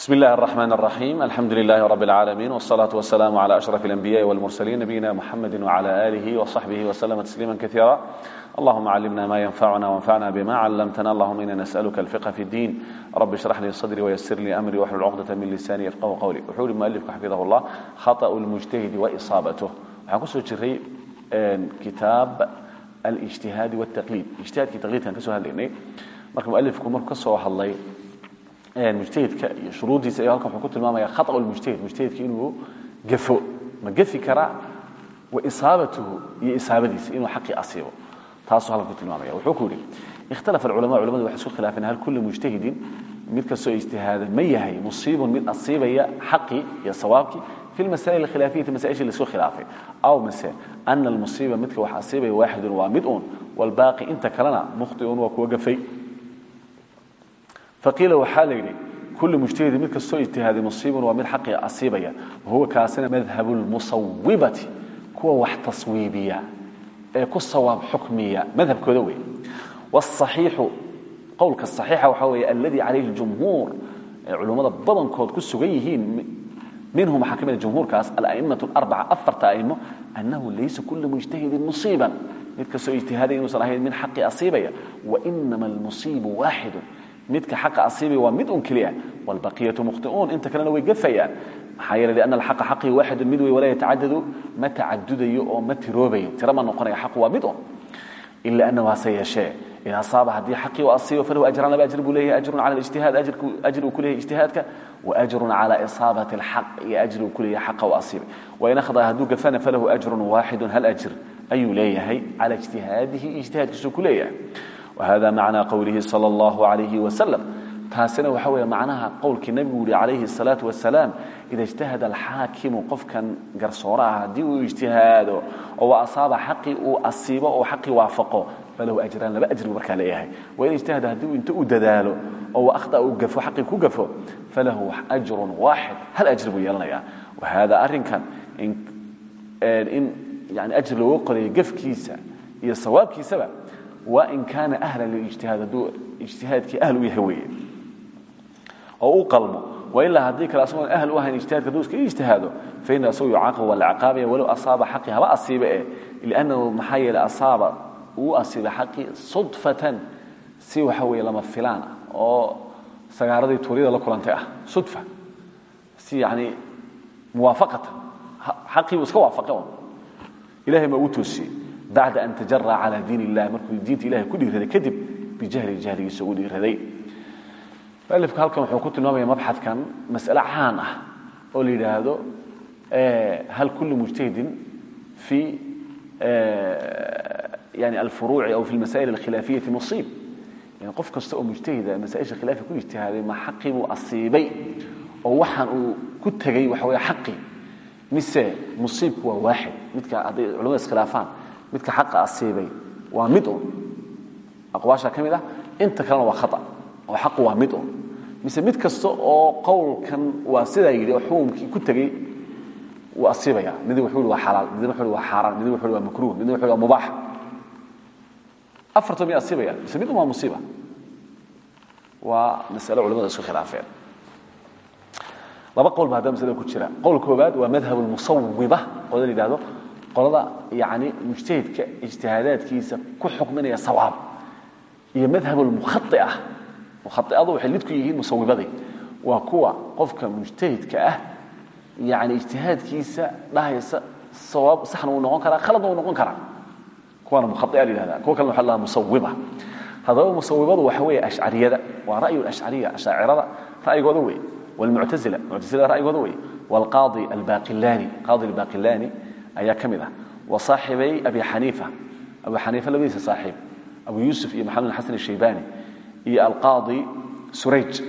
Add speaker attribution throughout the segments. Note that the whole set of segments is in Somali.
Speaker 1: بسم الله الرحمن الرحيم الحمد لله رب العالمين والصلاة والسلام على أشرف الأنبياء والمرسلين نبينا محمد وعلى آله وصحبه وسلم تسليما كثيرا اللهم علمنا ما ينفعنا وانفعنا بما علمتنا اللهم إنا نسألك الفقه في الدين رب اشرح لي صدري ويسر لي أمري واحلل عقدة من لساني يفقه قولي وحول المؤلف حفظه الله خطأ المجتهد وإصابته وحكسو جري كتاب الاجتهاد والتقليد اجتهاد كتقليد كان كسو مركب مؤلفكم مركب كسو mujtahidka iyo shuruudiisa ayaa halkan wuxuu ku tilmaamaya khata lmujtahid mujtahidka inuu gafo ma gafi karaa wa isaabatuhu iyo isaabadiisa inuu xaqii asiibo taasuu halkan ku tilmaamaya wuxuu ku yidhi ikhtalafa alculama culamadu waxay isku khilaafeen hal kulli mujtahidin mid kastoo ijtihaada ma yahay musiibun mid asiibaya xaqii iyo sawaabkii في المسائل الخلافية مسائل اللي سو خلافي أو مثلا أن المصيبة مثل واحد أصيبه واحد ومدء والباقي انت كلنا مخطئ وكوقفي فقيل وحال يلي كل مجتهد مثل كسو اجتهاد مصيب ومن حق أصيبيا وهو كاسنا مذهب المصوبة كوا وح تصويبية كو الصواب حكمية مذهب كذوي والصحيح قولك الصحيح وحوي الذي عليه الجمهور علماء بدن كود كسوغيهين منهم حاكمين الجمهور كاس الأئمة الأربعة أفرت أئمة أنه ليس كل مجتهد مصيبا متكسو اجتهاد إنه صلاحي من حق أصيبيا وإنما المصيب واحد midka xaqa asiibay waa mid un keliya walbaqiyatu mukhti'uun inta kalena way gafayaan maxaa yeelay lianna alxaqa xaqii waaxidun mid wey walaa yatacadadu ma tacadudayo oo ma tiroobayo. Tira ma noqonaya xaqu mid un ila annahu hase yeeshee in asaaba haddii xaqii u asiibo falahu ajran laba ajr buu leeyahay ajrun cala alijtihaad ajr uu ku leeyahay ijtihaadka wa ajrun cala isaabati alxaq iyo ajr uu ku leeyahay xaqa u asiibay wain akhdaa hadduu gafana falahu ajrun waaxidun hal ajr ayuu leeyahay cala ijtihaadihi ijtihaadkiisuu ku وهذا معنى قوله صلى الله عليه وسلم تاسنا وحوي معناها قول النبي عليه الصلاة والسلام إذا اجتهد الحاكم قف كان قرصورها دي اجتهاده أو أصاب حقي وأصيبه أو حقي وافقه فله أجران لبا أجر بركة عليه وإن اجتهد هدو انت أدداله أو أخطأ وقفه حقي كقفه فله waa in kaana ahla liijtihaad hadduu ijtihaadkii ahl u yahay weeye. Oo u qalmo. Wailaa haddii kale asagoon ahl u ahayn ijtihaadka hadduu iskaga ijtihaado faina asagu yucaaqab waa la ciqaabaya walow asaaba xaqii haba asiiba eh. Liannahu maxaa yeeley asaaba uu asiibay xaqii sudfatan si waxa weeye lama filaan ah oo sagaaradii tuuryada la kulantay ah. Sudfa. Si yacni muwaafaqatan. Xaqii buu iska waafaqe un ilahay ma ugu toosiyey bacda an tajara calaa diin illahi markuu diinta ilahay ku dhiiraday kadib bijahli jahligiisa uu dhiiraday mualifku halkan wuxuu ku tilmaamaya mabxadkan masale caan ah oo la yidhaahdo hal kullu mujtahidin fi yani alfuruuci aw fi lmasail alkhilaafiyati musiib yani qof kasta oo mujtahida masaaisha khilaafi ku ijtihaaday ma xaqii buu asiibay oo waxaan uu ku tegey waxa weeye xaqii mise musiibku waa waaxid midka hadday culamada iskhilaafaan xaqa asiibay waa mid un aqwaasha ka mid ah inta kalena waa khata oo xaqu waa mid un mise mid kasta oo qowlkan waa sidaa yidhi oo xukumkii ku tegey wuu asiibaya mid wuxuu yidhi waa xalaal midna wuxuu yidhi waa xaaraan midna wuxuu yidhi waa makruuh midna wuxuu yidhi waa mubaax. Afarta miyay asiibaya mise mid un waa musiiba. Waa masalo culimada isku khilaafeen. Laba qowl baa hadda masalada ku jira. Qowl koobaad waa madhab almusawiba qolada la yidhahdo olada yani mujtahidka ijtihaadaadkiisa ku xukminaya sawaab iyo madhabulmukhaia mukhaiadu ah. waxay lidku yihiin musawibadii waa kuwa qofka mujtahidka ah yani ijtihaadkiisa dhahaysa sawaab saxna wuu noqon karaa khaladna wuu noqon karaa. Kuwaana mukhaia la yihahda kuwa kalena waxa la musawiba haddaba musawibadu waxa weeye ashcariyada. Waa ra'yu ashcariya ashaacirada ra'yigooda weeye. Wlmuctaila muctasilada ra'yigooda weeye. Wlqaadi albaqilani qaadi albaqilani ayaa ka mid ah. Wasaaxibay abi xaniifa. Abu xaniifa labadiisa saaxiib abu yuusuf iyo maxamed xasan الshaybani iyo alqaadi surayj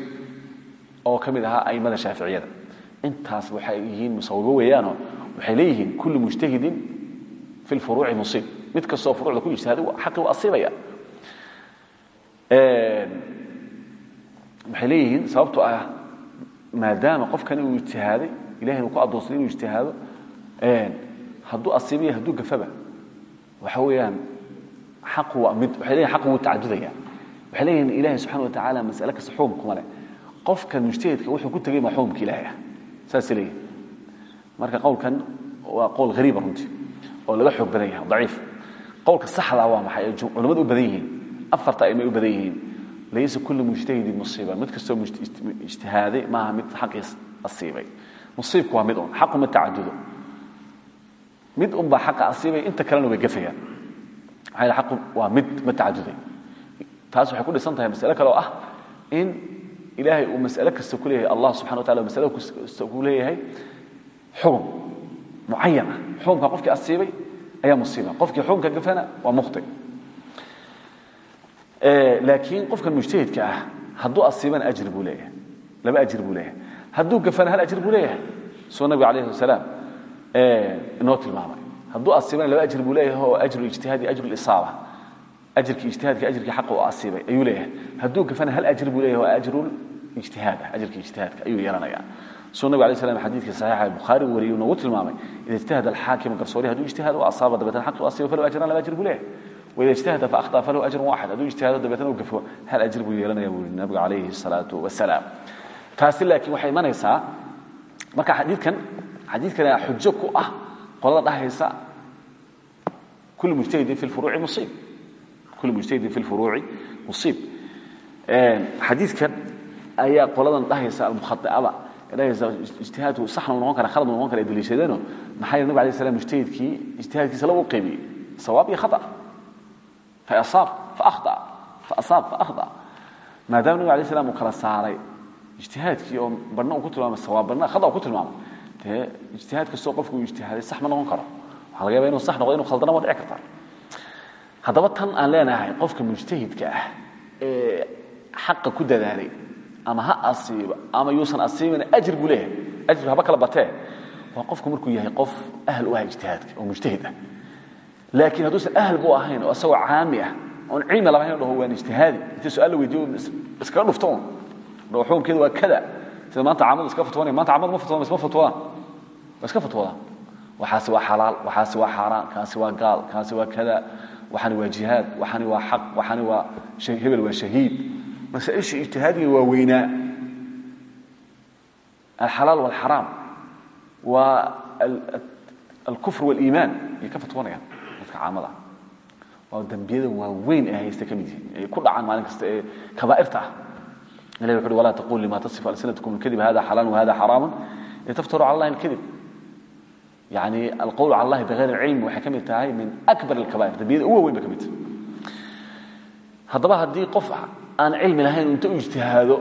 Speaker 1: oo ka mid ahaa aimada shaaficiyada. Intaas waxay yihiin musawibo weeyaanoo waxay leeyihiin kullu mujtahidin fi lfuruuci musiib mid kastoo furuucda ku ijtihaaday xaqi u asiibaya waxay leeyihiin sababtoo ah maadaama qofkani uu ijtihaaday ilahay uu ku addoonsaday inuu ijtihaado hadduu asiibaya hadduu gafaba. Waxa weeyaan xaqu waa mid waxay leeyihiin xaqu wuu tacadudaya. Waxay leeyihiin ilaahay subxana wa tacaala mas'ale kasta xukum kuma leh. Qofkan mujtahidka wuxuu ku tegay maxuumka ilaahay ah. Saas leeyahay marka qowlkan waa qowl hariiba runtii oo laga xoog badan yahay daciif. Qowlka saxda waa maxay? Ay culimadu u badan yihiin. Afarta ay u badan yihiin. Laysa kullu mujtahidin musiiba. Mid kastoo ijtihaaday maaha mid xaqii asiibay. Musiibku waa mid un. Xaqu ma tacadudo mid un baa xaqa asiibay inta kalena way gafayaan. Maxaa yeele xaqu waa mid ma tacaduday taas waxay ku dhisan tahay masale kale oo ah in ilaahay uu mas'ale kasta ku leeyahay allah subxana wa tacala masale kasta ku leeyahay xugum mucayan ah. Xukumka qofkii asiibay ayaa musiiba. Qofkii xukumka gafana waa mukhti. Laakiin qofkan mujtahidka ah hadduu asiibana ajri buu leeyahay laba ajri buu leeyahay. Hadduu gafana hal ajri buu leeyahay. Suu nabiga alayh wasalaam inoo tilmaamay. Hadduu asiibana laba ajr buu leeyahay oo ajruijtihaadi ajrulisaaba ajrkii ijtihaadka ajrkii xaqa u asiibay ayuu leeyahay. Hadduu gafana hal ajr buu leeyahay oo ajrulijtihaad ah ajrkii ijtihaadka ayuu yeelanayaa. Su nabig alay slam xadiidka saxiixa bukhaari wariyey nagu tilmaamay ida ijtahad alxaakimu garsoori hadduu ijtihaad u asaaba dabeetna xaq u asiibo falahu ajran laba ajr buu leeyahay. Waida ijtahada faakhtaa falahu ajrun waaxid. Hadduu ijtihaado dabeetna u hal ajr buu yeelanaya buu yihi nabigu calayhi salaatu wasalaam. Taasi laakiin waxay imanaysaa marka xadiidkan xadiidkan ah, xujo ku ah qolada dhahaysa kul mujtahidin fi furuuci musiib. Kul mujtahidin fi furuuci musiib. Xadiidkan ayaa qoladan dhahaysa almukhaiada dhahaysa ijtihaadku saxna noqon kara khalad noqon kara ay daliishadeenoo maxaa yeel nabig alay slam mujtahidkii ijtihaadkiisa laba u qaybiyey sawaab iyo khata. Faasaab faahda faasaab faahda maadaama nabig alay slam uu kala saaray ijtihaadkii oo badna uu ku tilmaamay sawaab badna khata uu ku tilmaamay de ijtihaad kastoo qofku uu ijtihaaday sax ma noqon karo. Waxa laga yaba inu sax noqdo inu khaldanaba dhici karta haddaba tan aan leenahay qofka mujtahidka ah ee xaqa ku dadaalay ama ha asiiba ama yuusan asiibin ajir buu leeyahay. Ajir haba kala batee. Waa qofku markuu yahay qof ahl u ah ijtihaadka oo mujtahid ah. Laakiin hadduusan ahl bu ahayn oo isagoo caami ah oon cilmi labahayn dhaho waan ijtihaadi intii su'aal la weydiiyo iskaga dhufto un dhaho xukunkeedu waa kada sida maanta caamadu iska fatwoonaya maanta caamadu ma fatwoodaan isma fatwoodaan waa iska fatwoodaan waxaasi waa xalaal waxaasi waa xaaraan kaasi waa gaal kaasi waa kada waxani waa jihaad waxani waa xaq waxani waa hebel waa shahiid masaa-isha ijtihaadiga waa weynaa alxalaal walxaraam waa alkufr waliimaan ayay ka fatwoonayaan dadka caamada waa dambiyada waaweyn ee haysta ka mid yihiin ay ku dhacaan maalin kasta ee kabaa'irta ah ilahi wuxu uhi walaa taqul lima tasifu alsinatkum alkadib hada xalaalu wahada xaraamu litaftaruu cala allahi alkadib yani alqowlu cala allahi bigayri cilmi waxay ka mid tahay min akbar alkabaa'ir dambiyada ugu waaweyn bay ka mid tahay haddaba haddii qof aan cilmi lahayn inta u ijtihaado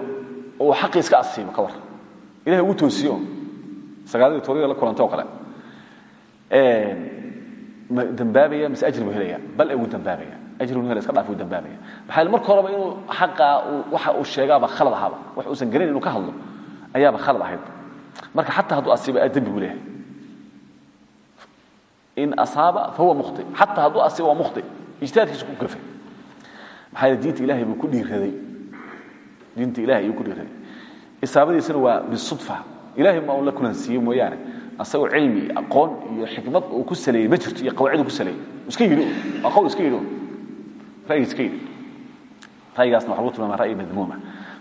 Speaker 1: oo xaqii iska asiibo ka war ilahay ugu toosiyo sagaaladii toorida la kulantay oo kale dambaabaya mise ajri buu helaya bal wuu dambaabaya ajri buu helaya iska dhaaf wuu dambaabaya maxaa marka horeba inuu xaqa waxa uu sheegaaba khalad ahaaba wax uusan garanin inuu ka hadlo ayaaba khalad ahayd marka xataa hadduu asiiba dembi buu leeyahay in asaaba fahuwa mukhti xataa hadduu asiiba waa mukhti ijtihaadkiisu ku gafay maxaa yeele diinta ilahay buu ku dhiiraday diinta ilahay ayuu ku dhiiraday isaabadiisana waa bisudfa ilahay ma uu la kulansiiyey mooyaane asagoo cilmi aqoon iyo xikmad uu ku saleeyey ma jirto iyo qawaacid uu ku saleeyey iska yidhi waa qowl iska yidhi ra'yi iska yidhi ra'yigaasna waxa lagu tilmama ra'yi madmuuma.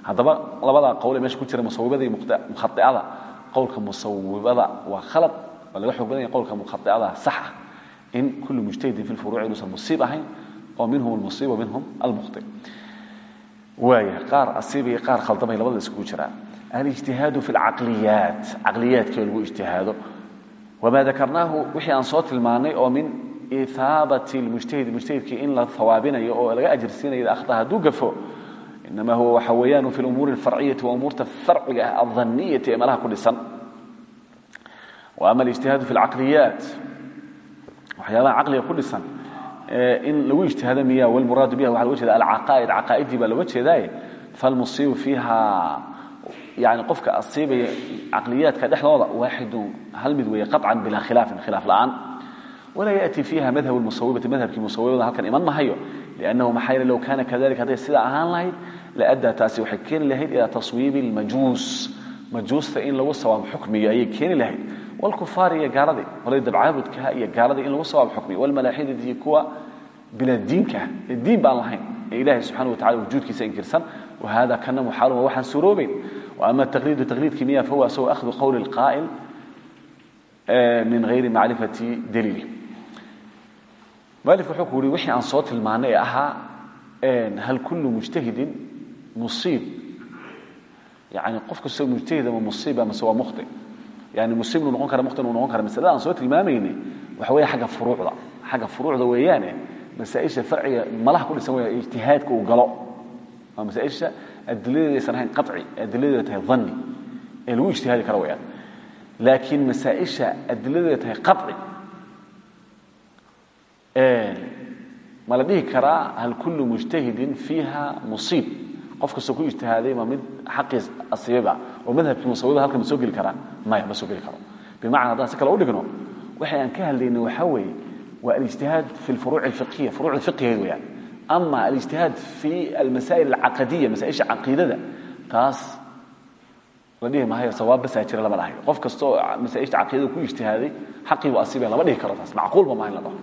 Speaker 1: Haddaba labadaa qowl ee meesha ku jira musawibada iyo mukhai'ada qowlka musawibada waa khalad waa laga xoog badan yahay qowlka mukhai'ada sax ah in kullu mujtahidin fi lfuruuci inuusan musiib ahayn oo minhum almusiib wa minhum almukhti waaya qaar asiiba iyo qaar khaldamay labada iskugu jiraa. Alijtihaadu fi alcaqliyaat caqliyaadkee lagu ijtihaado. Wamaa dakarnaahu wixii aan soo tilmaanay oo min من اثابه المجتهد المجتهد كي ان لا ثوابنا او لا اجر سين اذا اخطا دو قفو انما هو وحويان في الامور الفرعيه وامور الفرع الظنيه ما لها كل سن واما الاجتهاد في العقليات وحيالها عقليه كل سن ان لو اجتهاد مياه والمراد بها وعلى وجه العقائد عقائدي بل وجه ذاي فالمصيب فيها يعني قفك أصيب عقليات كدحضة واحد هل مدوية قطعا بلا خلاف خلاف الآن ولا يأتي فيها مذهب المصوبة مذهب كمصوبة هل كان إمام ما هيو لأنه محايل لو كان كذلك هذه السلعة أهان لهيد لأدى تاسي وحكين لهيد إلى تصويب المجوس مجوس فإن لو صواب حكمي أي كين لهيد والكفار هي قاردي وليد بعابد كها هي قاردي إن لو صواب حكمي والملاحيد دي كوا بلا الدين كه الدين بان لهين ee ilaahay subxana wa tacala wujuudkiisa inkirsan wahada kana muxaalun waa waxaan suroobayn waama taqliidu taqliidkii miya fahuwa asagoo akhdu qowli اlqaa'il min hayri macrifati daliili mualifku wuxuu ku yidhi wixii aan soo tilmaanay ee ahaa hal kullu mujtahidin musiib. Yani qof kastoo mujtahida ma musiiba mase waa mukhti. Yani musiib inuu noqon kara mukhti inuu noqon kara masalada aan soo tilmaamaynay waxa weeye xagga furuucda. Xagga furuucda weeyaane masaaisha farciga malaha ku dhisan weya ijtihaadka uu galo. Waa masaaisha adiladeeda aysan ahayn qaci tahay dhanni ee lagu ijtihaadi karo weyaan laakiin masaaisha adiladeeda tahay qaci ma la dhihi karaa hal kullu mujtahidin fiiha musiib. Qof kastoo ku ijtihaaday ma mid xaqii asiibaba oo madhabkii musawida halka ma soo geli karaa? Maya ma soo geli karo. Bimacna haddaan si kale u dhigno waxay aan ka hadlayna waxaa weeye waa alijtihaad fi lfuruuc alfiqhiya furuuc fiqhigeed weyaan ama alijtihaad fi almasaa'il alcaqadiya masaaisha caqiidada taas la dhihi maayo sawaab basaa jira lama dhahayo qof kastoo masaaisha caqiidada ku ijtihaaday xaqii buu asiibaya lama dhihi karo taas macquulba maaha in la dhaho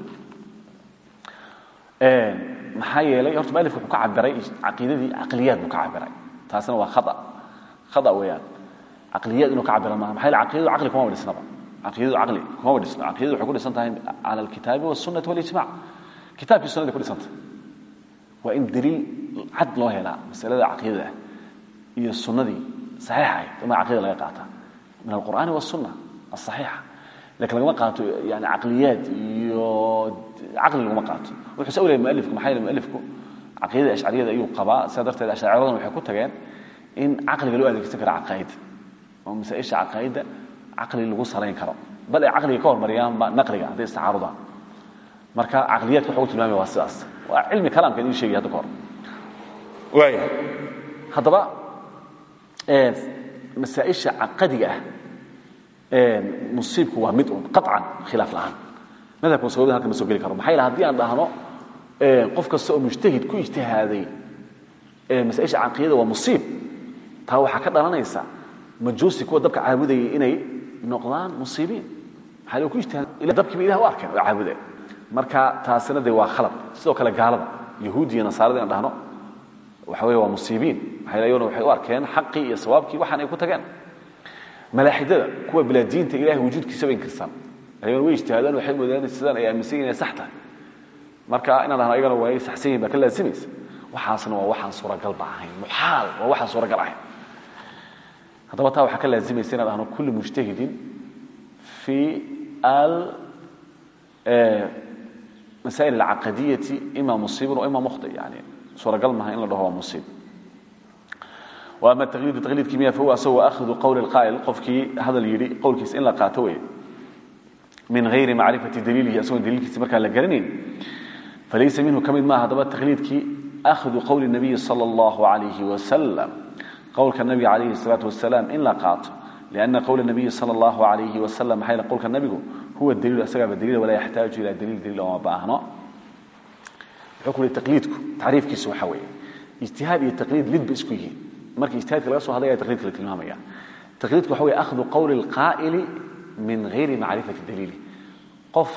Speaker 1: maxaa yeelay horta mualifku wuxuu ka cabiray caqiidadii caqliyaad buu ka cabiray taasna waa khata khata weeyaan. Caqliyaad inuu ka cabira maaha. Maxaa yeele caqidadu caqli kuma dhisnaba caqidadu caqli kuma dhisna caqidadu waxay ku dhisan tahay cala alkitaabi wasunnati walijmac kitaabkii sunnada ku dhisanta waa in daliil cad loo helaa masalada caqiidada ah iyo sunnadii saxiixa ahayd. Ama caqida laga qaataa min alqur'aani wasunna asaxiixa laakiin lagama qaato yani caqliyaad iyo caqli laguma qaato wuxuu sa leeyay mualifku maxaa yeele mualifku caqiidada ashcariyada ayuu qabaa sidaa darteed ashaaciradana waxay ku tageen in caqliga loo adeegsan karo caqaa'id oo masaa-isha caqaa'idda caqli lagu salayn karo bal ay caqliga ka hormariyaanba naqliga hadday istacaarudaan marka caqliyaadka waxa u tilmaamaya waa sidaas waa cilmi kalaamka idin sheegaya hadda ka hor waaya haddaba masaaisha caqadiga ah musiibku waa mid un qaطcan khilaaf la'aan. Madhabka musawida halkan ma soo geli karo. Maxaa yele haddii aan dhahno qof kasta oo mujtahid ku ijtihaaday masaaisha caqidada waa musiib. Taa waxaa ka dhalanaysa majuusi kuwa dabka caabudayay inay noqdaan musiibiin? Maxaa le ku ijtihaad dabkiiba ilah u arkeen oo caabudaya marka taasina de waa khalad. Sidoo kale gaalada yahuudi iyo nasaarada inaan dhahno waxa wey waa musiibiin. Maxaa ayaguna waxay u arkeen xaqii iyo sawaabkii waxaan ay ku tageen malaaxidada kuwa bilaadiinta ilahay wujuudkiisaba inkirsan ayaguna way ijtihaadaan waxay moodaan sidaan ay aaminsan yihiin inay sax tahay marka inaan dhahno ayagana waa ay saxsan yihiin baa ka laasimaysa waxaasna waa waxaan suuragalba ahayn. Muxaal waa waxaan suuragal ahayn. Haddaba taa waxaa ka laazimaysa inaan dhahno kulli mujtahidin fi al masaa'il alcaqadiyati ima musiibun wa ima mukhti yani. Suuragal maaha in la dhaho waa musiib وأما التقليد تقليد كمية فهو أسوى أخذ قول القائل قفكي هذا اللي يري قول كيس إن لا قاتوي من غير معرفة دليله أسوى دليل كيس مركا لقرنين فليس منه كمد ما هذا التقليد كي أخذ قول النبي صلى الله عليه وسلم قول كالنبي عليه الصلاة والسلام إن لا قات لأن قول النبي صلى الله عليه وسلم حين قول كالنبي هو الدليل أسقى بالدليل ولا يحتاج إلى دليل دليل وما باهنا حكم لتقليدكم تعريف كيس وحوي اجتهاد التقليد لد بإسكويه markii ijtihaadka laga soo hadlaya taqliidka la tilmaamaya. Taqliidku waxa weeye akhdu qowli alqaa'ili min gayri macrifati daliili. Qof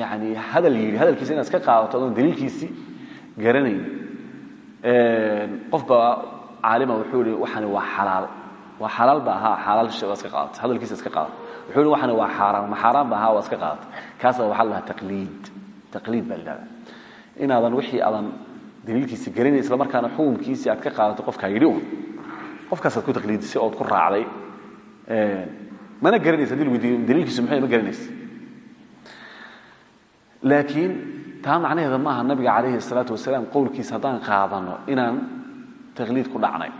Speaker 1: yani hadal yidhi hadalkiisa inaad iska qaadato adoon daliilkiisii garanayn qof baa caalima wuxuu yihi waxani waa xalaal. Waa xalaal ba ahaa xalaal waa iska qaadata hadalkiisa iska qaadata. Wuxuu yihi waxani waa xaaraan ma xaaraan ba ahaa waa iska qaadata. Kaasa waxaa la dhahaa taqliid. Taqliid baa la dhahdaa inaadan wixii aadan daliilkiisi garanay isla markaana xukunkiisii aad ka qaadato qofkaa yidhi un qofkaasaad ku taqliidisay ood ku raacday mana garanaysa haddii lagu weydiiyo daliilkiisu muxuu ma garanaysa. Laakiin taa macnaheeda maaha nabiga calayhi salaatu wasalaam qowlkiisa haddaan qaadano inaan taqliid ku dhacnay.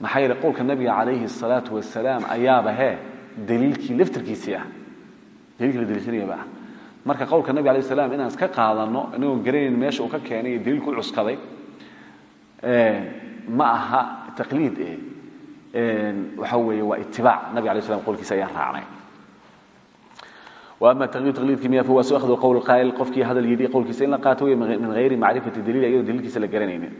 Speaker 1: Maxaa yeele qowlka nabiga calayhi salaatu wasalaam ayaaba hee daliilkii laftarkiisii ah. Daliilkii la daliishanayaba ah marka qowlka nabig alay slam inaan iska qaadano inagoo garanayn meesha uu ka keenay iyo daliilku u cuskaday ma aha taqliid eh waxa weeye waa itibaac. Nabig alay slam qowlkiisa ayaan raacnay. Ama tliidkimiya fahuwa su ahdu qowl qaa'il. Qofkii hadal yidhi qowlkiisa in la qaato min hayri macrifati daliil ayadoo daliilkiisa la garanaynin.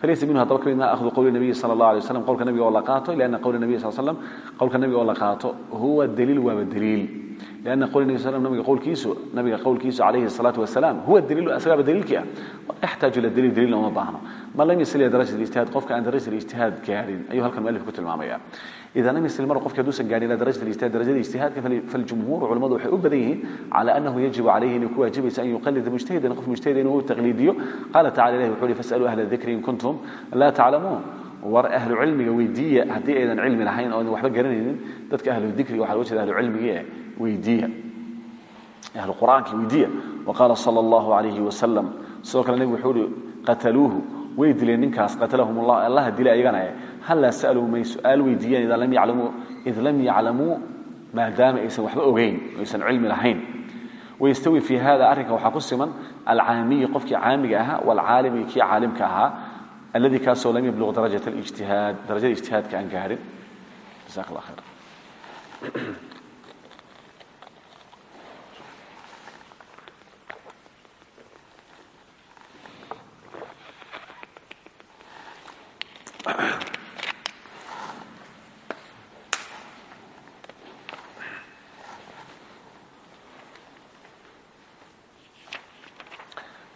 Speaker 1: Falaysa minhu haddaba ka mid maha ahdu qowli nabiyi sala allah alay waslam la qaato ila anna qowla nabiy sal slam qowlka nabiga oo la qaato huwa daliil waaba daliil. لأن قول النبي صلى الله عليه وسلم كيسو نبي قول كيسو عليه الصلاة والسلام هو الدليل أسباب دليل كيا يحتاج إلى دليل وما بعنا ما لم يصل إلى الاجتهاد قفك عن درجة الاجتهاد كارين أيها الكلام ألف كتل معمية لم يصل المرء قفك دوسا قال إلى درجة الاجتهاد درجة الاجتهاد فالجمهور علماء وحي على أنه يجب عليه أن يكون واجب أن يقلد مجتهدا نقف مجتهدا وهو تقليدي قال تعالى له وحولي فاسألوا أهل الذكر إن كنتم لا تعلمون war ahlu cilmiga weydiiya haddii aydan cilmi lahayn ooan waxba garanaynin dadka ahlu dikriga waxaa lagu jeeda ahlu cilmiga weydiiya. Ahlu qur'aanka weydiiya. Waqaala sal اllahu alayhi wasalam sidoo kale nebigu wuxuu ihi qataluuhu. Way dileen ninkaas qatalahum llah allaha dilay ayaganae hallaa sa'aluu may su'aal weydiiyeen id lam yaclamuu maadaama aysan waxba ogeyn aysan cilmi lahayn. Wayastawi fii hada arrinka waxaa ku siman alcaamiyi qofkii caamiga ahaa walcaalimi kii caalimka ahaa alladii kaasoo lam yabluq darajada ijtihaadka aan gaarin. Jaza la khayr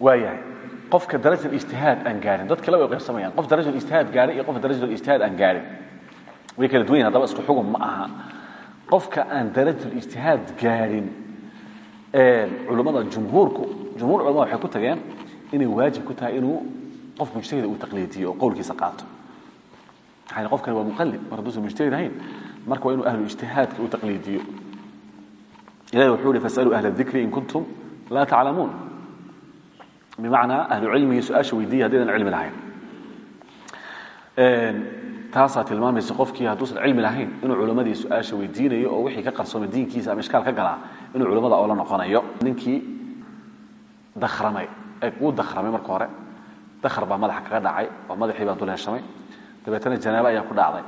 Speaker 1: waayahay qofka darajada ijtihaad aan gaarin dad kale way qof darajada ijtihaad gaaray iyo qof darajada ijtihaad aan gaarin. Way kala duwan yihiin haddaba isku xugum ma aha. Qofka aan darajada ijtihaad gaarin ee culimada jumhuurku jumhuur culimada waxay ku tageen inay waajib ku tahay inuu qof mujtahid uu taqliidiyo qowlkiisa qaato saxiix qofkani waa muqallid mar hadduusan mujtahid ahayn marka waa inuu ahlu ijtihaadka u taqliidiyo ilahi wuxuu yihi fasaluu ahla dikri in kuntum laa taclamuun bimacnaa ahlu cilmigii su'aasha weydiiya haddaydan cilmi lahayn taasaa tilmaamaysa qofkii hadduusan cilmi lahayn inuu culammadii su'aasha weydiinayo oo wixii ka qarsooma diinkiisa ama ishkaal ka galaa inuu culammada oo la noqonayo ninkii dakramay wuu dakramay marka hore dakar baa madaxa kaga dhacay oo madaxii baa dulheshamay dabeetana janaabo ayaa ku dhacday.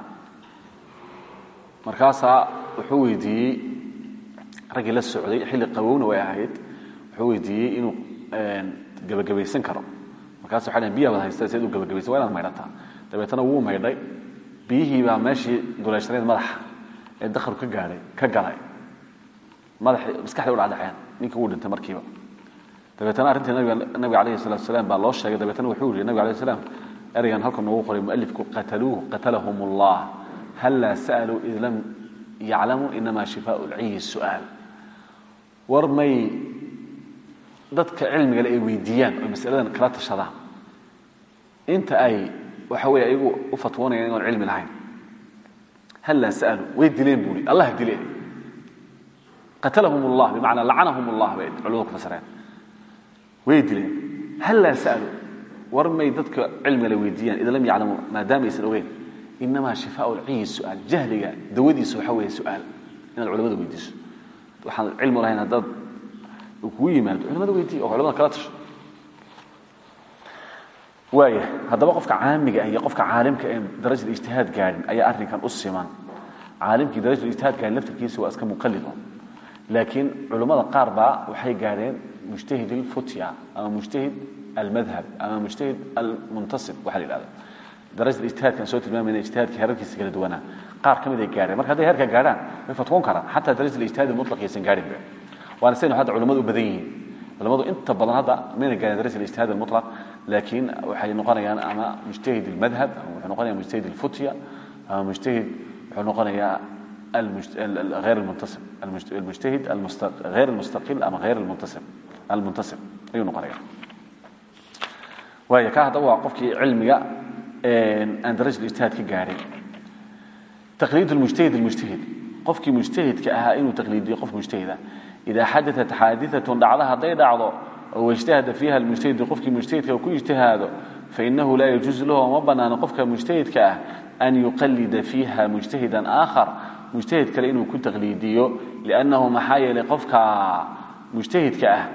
Speaker 1: Markaasaa wuxuu weydiiyey raggii la socday xilli qabowna way ahayd wuxuu weydiiyey inuu gebagabaysan karo. Markaas waa biyaabad haysta se u gebagabaysan wa inaad maydhataa wuu maydhay. Biyihiibaa meeshii duleeshnayd madaxa ee dakharu ka gaahay ka galay. Madaxii maskaxda u dhacdaceen ninkii wuu dhintay markiiba. Dabeetana arrintii nabiga calayhi salatu salaam baa loo sheegay. Dabeetana wuxuu yidhi nabiga alayh slam ereygan halkan noogu qoray mu'alifku qataluuhu qatalahum allah hallaa sa'aluu id lam yaclamuu inamaa shifaau lciyi su'aal war may dadka cilmiga le ay weydiiyaan oo masaladan kala tashadaan. Inta ay waxa weeye ayagu u fatwoonayaan inaan cilmi lahayn. Hallaa sa'aluu way dileen buuri allah dile qatalahum allah bimacnaa lacanahum allah bay culimadu ku fasireen. Way dileen. Hallaa sa'aluu war may dadka cilmiga le weydiiyaan id lam yaclamuu maadaama aysan ogeyn inamaa shifaau lciyi su'aal jahliga dawadiisu waxa weeye su'aal inaad culimada weydiiso. Waxaan cilmi lahayn haddaad kugu yimaado culimada weydiiy oo culimada kala tasho. Waaya haddaba qofka caamiga ah iyo qofka caalimka ee darajada ijtihaad gaadhin ayaa arrinkan u siman. Caalimkii darajada ijtihaad gaadhin laftirkiisa waa iska muqallido laakiin culimmada qaar baa waxay gaadheen mujtahid alfutya ama mujtahid almadhab ama mujtahid almuntasib waxaa la yidhahda darajada ijtihaadkan soo tilmaamayna ijtihaadka heerarkiisa kala duwanaa qaar ka mid ay gaadheen marka hadday heerka gaadhaan way fatwoon karaan xataa darajada ijtihaad almutlaq yaysan gaadhin waana saynu hadda culimadu u badan yihiin culimadu inta badan hadda mayna gaarin darasa ijtihaad almutlaq laakiin waxay noqonayaan ama mujtahid almadhab ama wuxuu noqonaya mujtahid alfutya ama mujtahid wuxuu noqonayaa غير المنتصب المجتهد غير المستقل أما غير المنتصب المنتصب أي نقرية وهي كهذا هو قفك علمي أن درجة الاجتهاد كجاري تقليد المجتهد المجتهد قفك مجتهد كأها إنه تقليد قف مجتهدا إذا حدثت حادثة دعضها ضي دعضه واجتهد فيها المجتهد قفك مجتهد وكل اجتهاده فإنه لا يجوز له ومبنى أن قفك مجتهد كأه أن يقلد فيها مجتهدا آخر مجتهد كلإنه كنت تقليديه لأنه محايا لقفك مجتهد كأه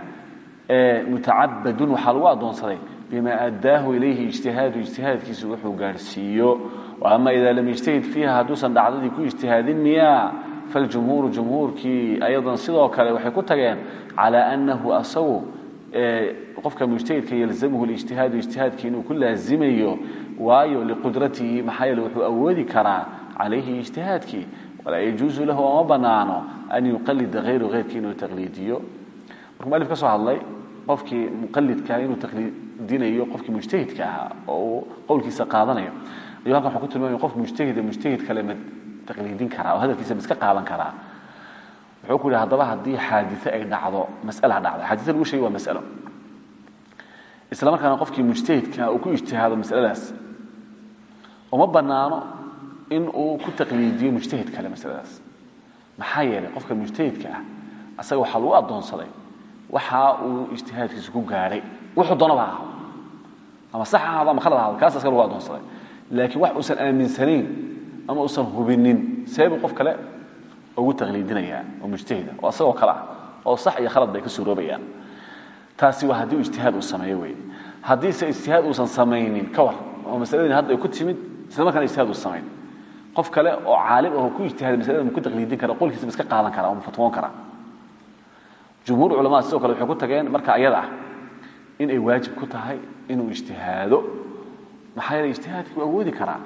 Speaker 1: متعبد وحلواء دون صري bima adaahu ilayhi ijtihaadu ijtihaadkiisu wuxuu gaadhsiiyo ama idaa lam yajtahid fiiha hadduusan dhacdadii ku ijtihaadin miyaa faljumhuuru jumhuurkii ayadan sidoo kale waxay ku tageen calaa annahu asagu qofka mujtahidka yalzamhu lijtihaadu ijtihaadkii inuu ku laazimayo waayo liqudratihi maxaa yeele wuxuu awoodi karaa calayhi ijtihaadkii. Walaa yajuusu lahu ooma bannaano an yuqalida hayru heyrkii inuu taqliidiyo. Markuu mualif ka soo hadlay qofkii muqalidka inuu taqliid taqliidinayo qofkii mujtahidka ahaa oo qowlkiisa qaadanayo. Ayuu halkan wuxuu ku tilmaamaya qof mujtahida mujtahid kale ma taqliidin karaa oo hadalkiisa ma iska qaadan karaa. Wuxuu ku yihi haddaba haddii xaadise ay dhacdo mas'ala dhacdo xaadise lagu sheegay waa mas'alo. Isla qofkii mujtahidka uu ku ijtihaado masaladaas uma banaano in uu ku taqliidiyo mujtahid kale masaladaas. Maxaa yeelay qofka mujtahidka ah asaga waxaa lagu addoonsaday waxa uu ijtihaadkiisu ku gaadhay wuxuu doonaba ama sax ahaado ama khalad ahaado kaas asaga lagu addoonsaday. Laakiin wax uusan aaminsanayn ama uusan hubinin seebuu qof kale ugu taqliidinayaa oo mujtahida oo asagoo kale ah oo sax iyo khalad bay ka suuroobayaan taasi waa haddii ijtihaad uu sameeyo wey haddiise ijtihaad uusan samaynin ka war oo masaladii hadda ku timid isla markaana ijtihaad uu samayn. Qof kale oo caalim ahoo ku ijtihaaday masalada ma ku taqliidin kara qolkiisa iska qaadan kara oo fatwoon kara. Jumhuur culamaa sidoo kale waxay ku tageen marka ayada ah in ay waajib ku tahay inuu ijtihaado. Maxaa yeelay ijtihaadkii wuu awoodi karaa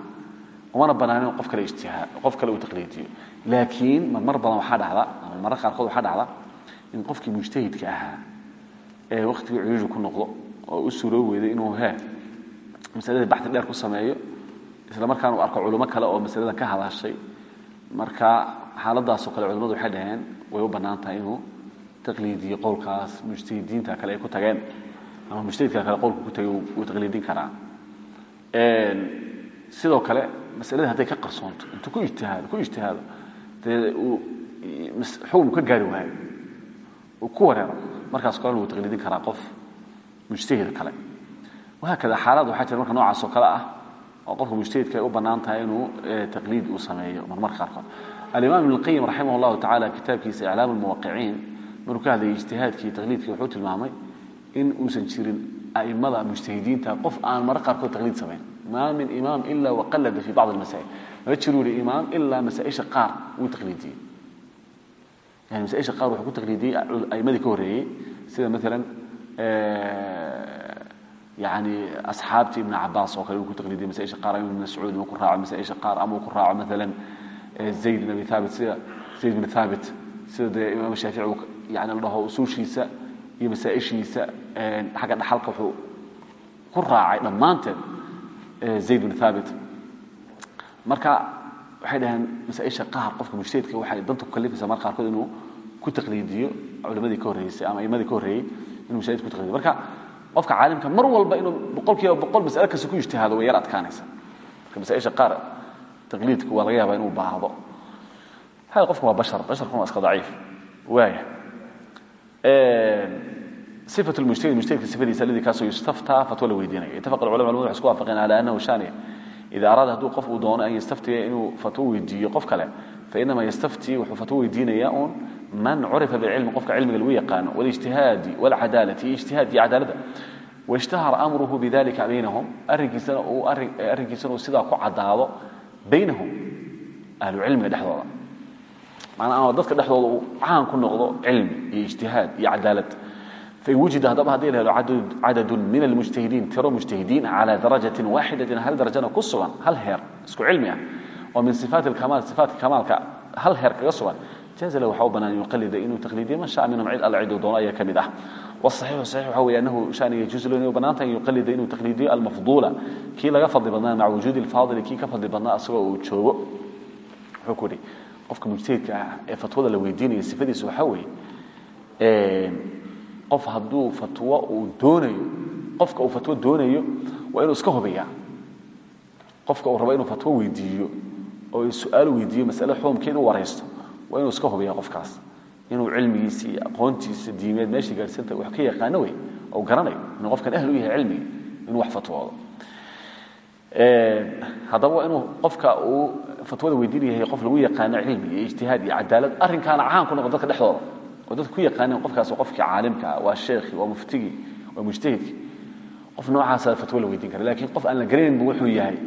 Speaker 1: umana banaanin qof kale ijtihaad qof kale uu taqliidiyo. Laakiin marmar badan waxaa dhacda ama marar qaarkood waxaa dhacda in qofkii mujtahidka ahaa ee waktigii cuyuushu ku noqdo oo u suroo weyday inuu he masaladii baxti dheer ku sameeyo isla markaana uu arko culimo kale oo masaladan ka hadashay marka xaaladaasoo kale culimmadu waxay dhaheen way u bannaan tahay inuu taqliidiyo qowlkaas mujtahidiinta kale ay ku tageen ama mujtahidka kale qowlka ku tagay wuu taqliidin karaa sidoo kale masaladii hadday ka qarsoonto intuu ku ijtihaado ku ijtihaado dee uu xukmu ka gaari waayo uu ku wareero markaas kalena wuu taqliidin karaa qof mujtahid kale wahaakada xaalad waxaa jira marka noocaas oo kale ah oo qofka mujtahidka ay u bannaan tahay inuu taqliid uu sameeyo marmarka qaarkood alimaam ibn اlqayim raximah اllahu tacala kitaabkiisa iclaam اlmuwaqiciin maruu ka hadlayay ijtihaadkii taqliidkii wuxuu tilmaamay in uusan jirin a'immada mujtahidiinta qof aan marar qaarkood taqliid samayn. Ma min imaam ila waqalada fi bacd اlmasaa'il ma jiruu yihi imaam ilaa masaa-isha qaar wuu taqliidiyey. Yani masaa-isha qaar wuxuu ku taqliidiyey a'immadii ka horreeyey sida maalan yani asxaabtii ibn cabaas oo kale uu ku taqliidiyey masaa-isha qaar ibn mascuud uu ku raaco masaa-isha qaar ama uu ku raaco maalan zayd bin abi thaabit sida zayd bin thaabit sida dee imaam shaafici yani la dhaho usuushiisa iyo masaa-ishiisa xagga dhaxalka wuxuu ku raacay dhammaanteed zayd bin thaabit. Marka waxay dhaheen masaa-isha qaar qofka mujtahidka waxay danta ku kalifaysaa mar qaarkood inuu ku taqliidiyo culimadii ka horreysay ama aimadii ka horreeyey inuu masaajid ku taqliidiyo. Marka qofka caalimka mar walba inuu boqol kiiba boqol mas'ale kasta ku ijtihaado way yar adkaanaysa marka masaa-isha qaar taqliidku waa laga yaabaa inuu baahdo. Hada qofku waa bashar basharkuna waa iska daciif. Waaya صفة المجتهد مجتهد صفadiisa الذي kaasoo يستفتى فتوى la weydiinayo اتفق العلماء culamadu waxay isku waafaqeen على أنه شانية إذا أراد hadduu qof uu doono أن يستفتيa inuu fatwo weydiiyo qof kale فإنما يستفتي wuxuu fatwo weydiinaya un man curifa بالcilmi qofka cilmiga lagu yaqaano والاجتiهاadi والcadالة iyo اجتiهاad iyo cadaalada واشتهر أمره بذلika بينهم arinkiisana arrinkiisana uu sidaa ku cadaado baynahum ahlu cilmiga dhexdooda manaa dadka dhexdooda uu caan ku noqdo cilmi iyo اجتiهاad iyo cadaalad fain wujida haddaba hadii la helo cadadu min almujtahidiin tiro mujtahidiin calى darajaةi waaxidatin hal darajana ku sugan hal heer isku cilmi ah oo min sifaati اkamaal sifaatka kamaalka hal heer kaga sugan jaaza lahu waxa u banaan yuqalida inuu taqliidiyo man shaa minhum cid alla ciduu doono ayaa ka mid ah wاصaxiixu saxiix waxa weeye annahu shaniga yajuusu lahu inay u bannaan tahay an yuqalida inuu taqliidiyo almafduula kii laga fadli badnaa maca wujuudi اlfaadili kii ka fadli badnaa asagoo uu joogo wuxuu ku yihi qofka mujtahidka ah ee fatwada la weydiinaya sifadiisa waxaa weeye qof hadduu fatwo uu doonayo qofka uu fatwo doonayo waa inuu iska hubiyaa. Qofka uu rabo inuu fatwo weydiiyo oo su'aal weydiiyo masale xukumkeeda u waa inuu iska hubiyaa qofkaas. Inuu cilmigiisa aqoontiisa diimeed meesha gaadhsanta wax ka yaqaano wey oo garanayo inuu qofkan ahl yahay cilmiga inuu wax fatwoodo haddaba waa inuu qofka uu fatwada weydiin yahay qof lagu yaqaano cilmi iyo ijtihaad iyo cadaalad arrinkaana caan ku noqon dadka dhexdooda. Oo dadka ku yaqaaneen qofkaas qofkii caalimka ah waa sheekhi waa muftigii waa mujtahidkii. Qof noocaasa fatwo la weydiin kara lakiin qof aan la garanaynba wuxuu yahay.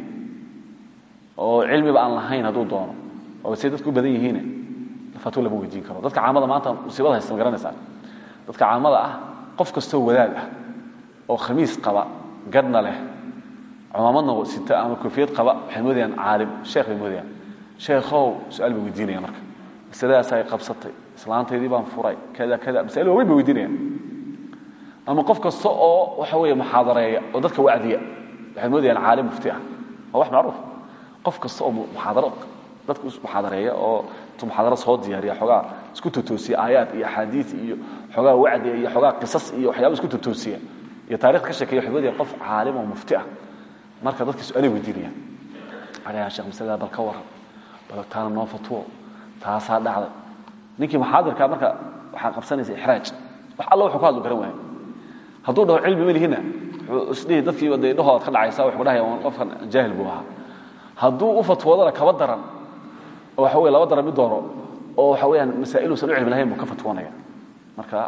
Speaker 1: Oo cilmiba aan lahayn hadduu doono oo say dadku u badan yihiin fatwo lama weydiin karo. Dadka caamada maanta musiibada haysta ma garanaysaa. Dadka caamada ah qof kastoo wadaad ah oo khamiis qaba gadhna leh cumaamadna sita ama koofiyad qaba waxay moodayaan caalim sheekh bay moodayaan. Sheekhow su'aal bay weydiinaya marka. Masaladaas ay qabsatay islaantaydii baan furay kada kada masale waaweyn bay weydiinayaan. Ama qof kasta waxa weeye muxaadareeya oo dadka wacdiya waxay moodayaan caalim mufti ah waa wax macruuf. Qof kasta oo muxaadaro dadka muxaadareeya oo intuu muxaadaro soo diyaariya xoogaa isku totoosiya aayaad iyo axaadiid iyo xoogaa wacdiya iyo xoogaa qisas iyo waxyaaba isku totoosiya iyo taarikh ka sheekeeya waxay qof caalim oo mufti ah marka dadka su'aalay weydiinayaan alaya sheekh masalada bal ka waran bal taana noo fatwo taasaa dhacday. Ninkii muxaadirkaa marka waxaa qabsanaysa ixraaj. Wax alla wuxuu ku hadlu garan waaya hadduu dhaho cilmi ma lihina wuxuu isdhihi dadkiiba dee dhahooda ka dhacaysa wuxuu dhahaya qofkan jaahil buu ahaa. Hadduu u fatwoodana kaba daran waxa weye laba daran mid doono oo waxa weeyaan masaa'il uusan u cilmi lahayn buu ka fatwoonaya marka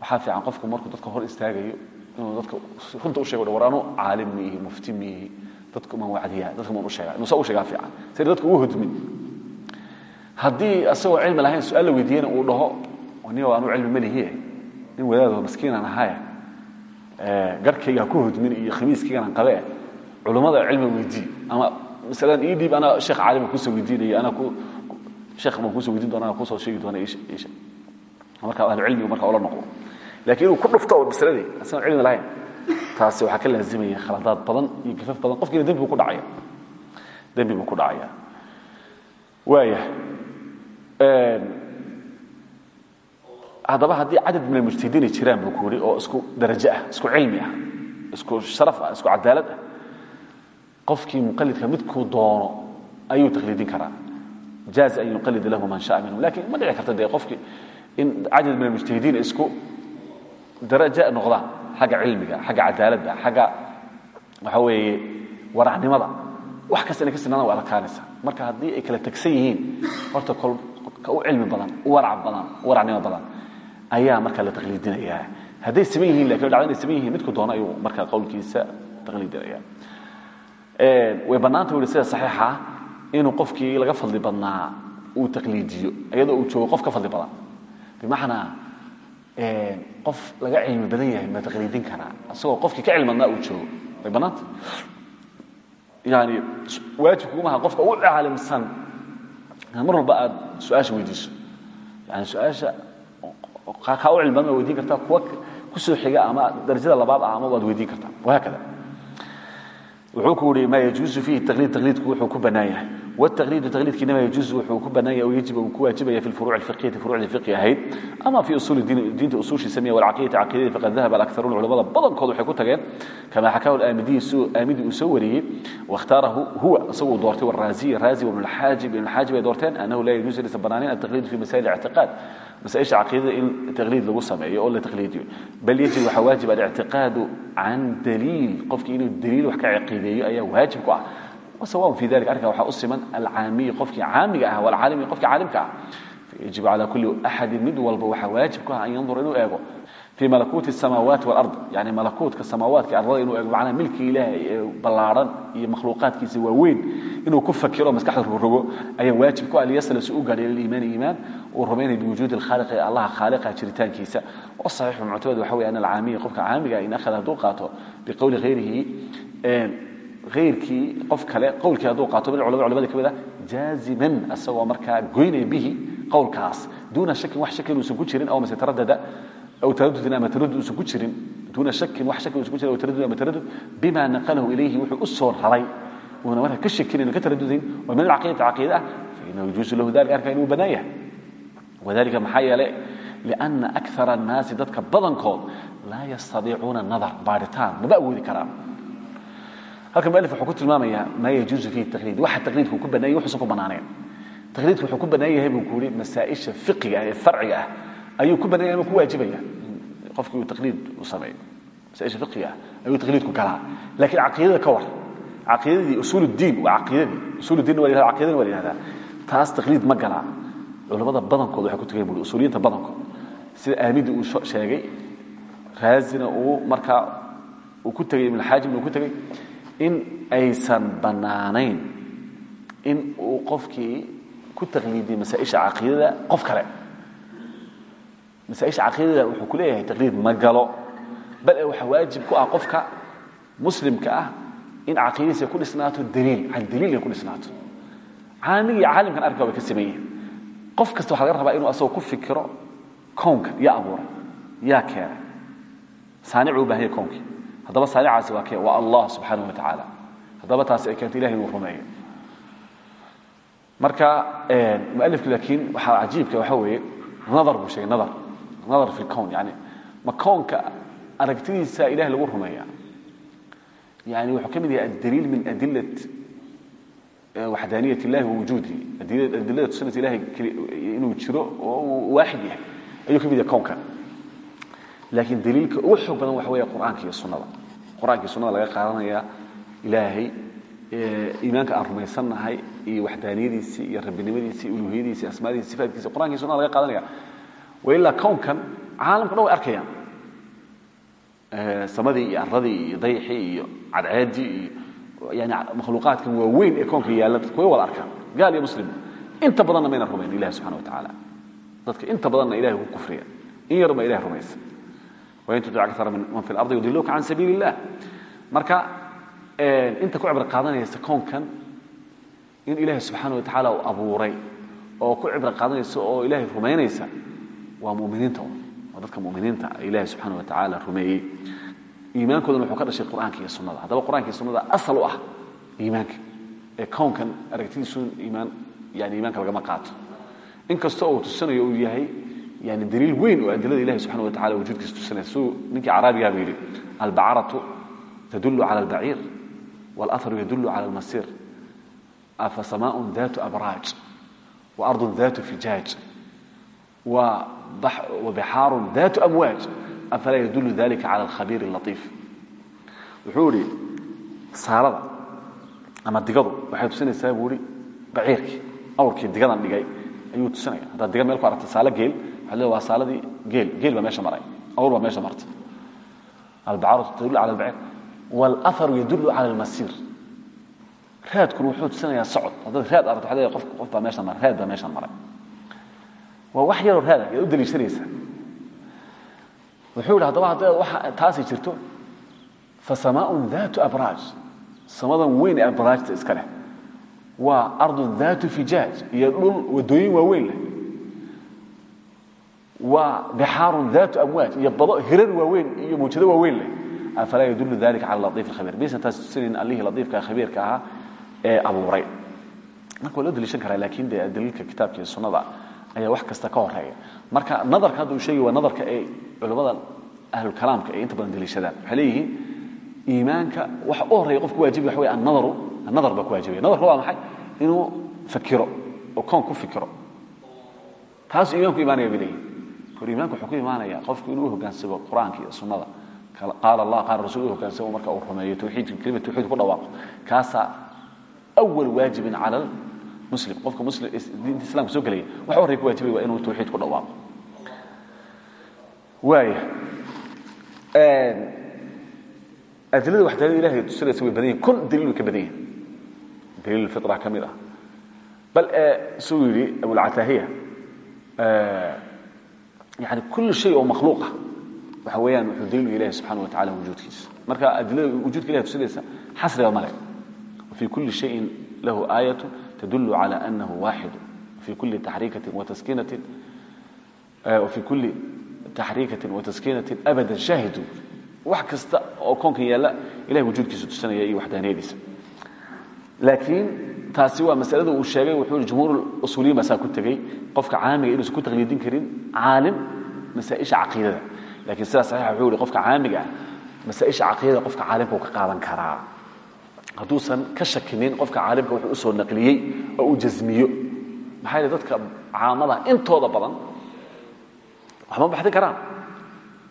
Speaker 1: waxaa fiican qofku markuu dadka hor istaagayo inuu dadka runta u sheego war anu caalim miihi mufti miihi. Dadku man wacdiyaa dadku man u sheegaa inuu saa u sheegaa fiican. Sayna dadku ugu hodmin haddii asagoo cilmi lahayn su'aal la weydiiyena uu dhaho niyo anu cilmi ma lihiye nin wadaadoo maskiinan ahaye garhkayga ha ku hodmin iyo khamiiskaygan qabe culummada cilmi weydii ama masalan ii dhiib anaa sheekh caalima ku soo weydiinaya anaa ku sheekh baan ku soo weydiin doona anaa ku soo sheegi doona isha marka ahlu cilmigu marka ula noqdo laakiin inuu ku dhufto oo masaladii asagoon cilmi lahayn. Taasi waxaa ka laazimaya khaladaad badan iyo gafaf badan. Qofkiina dembi buu ku dhacaya. Dembi buu ku dhacaya. Waaya haddaba haddii cadad min almujtahidiin ay jiraan buu ku yidhi oo isku darajo ah isku cilmi ah isku sharaf ah isku cadaalad ah qofkii muqalidka midkuu doono ayuu taqliidin karaa. Jaaز an yuqalida lahu man shaء minhum. Lakin ma dhici karta dee qofkii in cadad min almujtahidiin isku darajo noqdaan xagga cilmiga xagga cadaaladda xagga waxa weeye waracnimada wax kasta inay ka sinaadaan waa adkaanaysa marka haddii ay kala tegsan yihiin horta ka u cilmi badan u warac badan u waracnimo badan ayaa markaa la taqliidinaya. Hadday siman yihiin laakiin dhacdo inay siman yihiin midku doono ayuu markaa qowlkiisa taqliidinaya. Way bannaanta u yihi sida saxiixa inuu qofkii laga fadli badnaa uu taqliidiyo iyadoo uu joogo qof ka fadli badan. Bimacnaa qof laga cilmi badan yahay ma taqliidin karaa? Isagoo qofkii ka cilmi badnaa uu joogo way bannaanta. Yani waajibku umaha qofka u caalimsan. Mar walba aad su'aasha weydiiso. Yani su'aasha kaa u cilmi badan waad weydiin kartaa kuwa ku soo xiga ama darajada labaad ah ama waad weydiin kartaa. Wahaakada wuxuu ku yihi ma yajuusu fiihi taqliid taqliidku wuxuu ku bannaan yahay والتقليد تقليد كنما يجوز وحكم بنايا وكواجب في الفروع الفقهية فروع الفقه هيد أما في أصول الدين دين أصول السمية والعقيدة عقيدة فقد ذهب الأكثرون العلماء بضن كل حكوتة كما حكاه الآمدي سو آمدي أسوري واختاره هو سو دورته والرازي الرازي وابن الحاجب ابن الحاجب دورتين أنه لا يجوز لسبنانين التقليد في مسائل الاعتقاد مسائل العقيدة إن تقليد لو سمعي أو لا تقليد بل يجب وحواجب الاعتقاد عن دليل قفك إنه الدليل وحكا عقيدة أي واجب كواه wasawaun fi dalika arrinka waxaa u siman alcaamiyi qofkii caamiga ah walcaalimi qofkii caalimka ah. Yajibu cala kulli axadin mid walba waxaa waajib ku ah an yandura inuu eego. Fii malakuuti samaawaati wlard yani malakuutka samaawaadka ardada inuu eego macnaha milki ilaahay ee ballaaran iyo makhluuqaadkiisa waaweyn inuu ku fakiro maskaxda rogrogo ayaa waajib ku ah liyaslasu u gaadho ila iimaan iimaan uu rumaynaya biwujuudi alkhaaliqi allaha khaaliqa jiritaankiisa. Oo saxiixu muctamad waxa wey an alcaamiyi qofka caamiga ah in akhada hadduu qaato biqowli hayrihi قف كله قولك هذو قاتو من العلماء علماء كبدا جازما اسوا marka goynay bihi qowlkaas duna shak wax shak inuu soo jirin aw masay taraddada aw taraddud ama taraddud soo jirin duna shak wax shak inuu soo jirin aw taraddud ama taraddud bima naqalahu ilayhi wuxuu u soo raray wana marka ka shakin inuu ka taraddudin wa min al-aqida aqida fa inuu yujuz lahu dhalika arka inuu banaya وذلك محايله لان اكثر الناس ذاتك بدنكود لا يستطيعون النظر بارتان ما بقى كلام halka mualif wuxuu ku tilmaamayaa maa yajuusu fiihi taqliid. Waxa taqliidku ku banneeyay wuxuusan ku bannaanayn taqliidku wuxuu ku bannaan yahay buu ku yidhi masaa'isha fiqiga ee farciga ah ayuu ku bannaan yahay ama ku waajibaya? Qofkii uu taqliid u sameeyo. Masaa'isha fiqiga ah ayuu taqliidku galaa. Laakiin caqiidada ka war caqiidadii usuuluddiin waa caqiidadii usuuluddiin waa yidhahdaa caqiidadii waa yidhahdaa. Taas taqliid ma galaa culamada badankood waxay ku tagay buu usuuliyiinta badankood sida aamidi uu sheegay raazina uu markaa uu ku tagay ibn xaajibna uu ku tagay in aysan bannaanayn in uu qofkii ku taqliidiyo masaaisha caqiidada qof kale. Masaaisha caqiidada wuxuu ku leeyahay taqliid ma galo. Bal waxa waajib ku ah qofka muslimka ah in caqiidadiisa ku dhisnaato daliil can daliil ay ku dhisnaato. Caamigi iyo caalimkan arka way ka siman yihiin qof kasta waxa laga rabaa inuu asagoo ku fikiro kownkan yaa abuuray yaa keenay saanicuu u baahanya kownkii haddaba saanicaasi waa kee? Waa allah subxaanahu wa tacaala. Haddaba taasi ay keento ilahi inuu rumeeyo. Marka mualifku laakiin waxaa cajiibka waxa weeye nadar buu sheegay nadar. Nadar fi lkown yani ma kownka aragtidiisa ilahi lagu rumeeya yani wuxuu ka mid yahay addaliil min adilat waxdaaniyat illahi wa wujuudihi adilada tusinaysa ilahay inuu jiro oo uu waaxid yahay. Ayuu ka mid yahay kownkan laakiin daliilka ugu xoog badan waxa weeye qur'aanka iyo sunnada. Qur'anka iyo sunnada laga qaadanaya ilaahay iimaanka aan rumaysannahay iyo waxdaaniyadiisii iyo rabbinimadiisii uluhiyadiisi asmaadiisi sifaatkiisa qur'anka iyo sunnada laga qaadanaya. Wailaa kownkan caalamka dhan way arkayaan. Samadii iyo aradii iyo dayxii iyo cadceedii iyo yani makhluuqaadkan waaweyn ee koonka yaalla dadku way wada arkaan. Gaal iyo muslim inta badanna mayna rumayn ilahi subxana wa tacaala dadka inta badanna ilahay ku kufriya. In yarba ilahay rumaysa wain tutic akara man fi lardi yudiluuka can sabiili illah marka inta ku cibro qaadanaysa koonkan in ilaahay subxaana wa tacaala uu abuuray oo ku cibro qaadanaysa oo ilaahay rumaynaysa waa muminiinta waa dadka muminiinta ilaahay subxaana wa tacaala rumeeyey iimaankoodana wuxuu ka dhashay qur'aanka iyo sunnada haddaba qur'anka iyo sunnada asal u ah iimaanka ee kownkan aragtidiisu iimaan yani iimaanka lagama qaato in kastoo uu tusinayo uu yahay yani daliil weyn oo adilada ilahi subxana wa tacala wujuudkiisa tusinaysa siduu ninkii caraabigaaba yidhi albacaratu tadulu cala albaciir walaharu yadulu cala almasiir afa samaaun daatu abraaj wa ardun daatu fijaaj wa bixaarun daatu amwaaj afalaa yadulu dalika cala alkhabiir اlatiif wuxuu idhi saalada ama digadu waxay tusinaysaa buu ihi baciirkii awrkii digadan dhigay ayuu tusinaya haddaad diga meel ku aragta saalo geel waa waa saaladii geel geel baa meesha maray awr baa meesha martay. Albacaaru tadullu cala albaciir waalafaru yadullu cala almasiir. Raadkuna wuxuu tusinayaa socod. Haddaad raad aragto waxaad qof qof baa meeshan maray raad baa meeshan maray. Waa wax yaroo raada ah, yaad u daliishanaysaa wuxuu yidhi haddaba haddaad waxa taasi jirto fa samaaun daatu abraaj. Samadan weyn ee abraajta iska leh. Waa ardun daatu fijaaj iyo dhul wadooyin waaweyn leh waa bixaarun datu amwaaj iyo bado hirar waaweyn iyo mawjado waaweyn leh. Afalaa yadulu dalika cala laiif alkhabiir maysan taas tusinayn allihii laiifka khabiirka ahaa ee abuuray. Marka waa loo daliishan karaa laakiin dee daliilka kitaabka iyo sunnada ayaa wax kasta ka horreeya. Marka nadarka hadda uu sheegay waa nadarka ay culimmada ahlulkalaamka ay inta badan daliishadaan. Waxay leeyihiin iimaanka waxa u horreeya qofku waajibi waxa wey annadaru annadar baa ku waajibaya. Nadarka waa maxay? Inuu fakiro oo koon ku fikiro. Taasuu iimaanku imaanaya bay leeyihiin hor iimaanku wuxuu ku imaanaya qofku inuu u hoggaansamo qur'aanka iyo sunnada. Qaala allah qaala rasul u hoggaansamo marka uu rumeeyo tawxiidka kelima tawxiid ku dhawaaqo. Kaasaa awal waajibin cala muslim. Qofka muslim diinta islamka soo gelaya waxa horey ku waajibaya waa inuu tawxiid ku dhawaaqo. Waaya adilada waxdaanida ilahay tusinaysa way badan yihiin kun daliil way ka badan yihiin daliil fitra ka mid ah. Bal suu yidhi abulcataahiya yani kulli shay oo makhluuqah waxa weeyaan wuxuu daliilu ilahi subxana wa tacala wujuudkiisa marka adilada wujuudka ilahi tusidaysa xasriga male wafii kulli shayin lahu aayatu tadulu cala anahu waaxidu wafii kulli taxriikatin wataskiinatin wafii kulli taxriikatin wataskiinatin abadan shaahidu wax kasta oo koonkan yaalla ilahay wujuudkiisa tusanaya iyo waxdaaniyadiisa laakiin taasi waa masalada uu sheegay wuxuu jumhuur usuuliyin baa saa ku tegey qofka caamiga inuusan ku taqliidin karin caalim masaa-isha caqiidada. Lakiin sidaa saxiixa wuxuu yihi qofka caamiga ah masaa-isha caqiidada qofka caalimka uu ka qaadan karaa. Hadduusan ka shakinin qofka caalimka wuxuu u soo naqliyey oo uu jasmiyo. Maxaa yidhi dadka caamada intooda badan waxma baxdin karaan.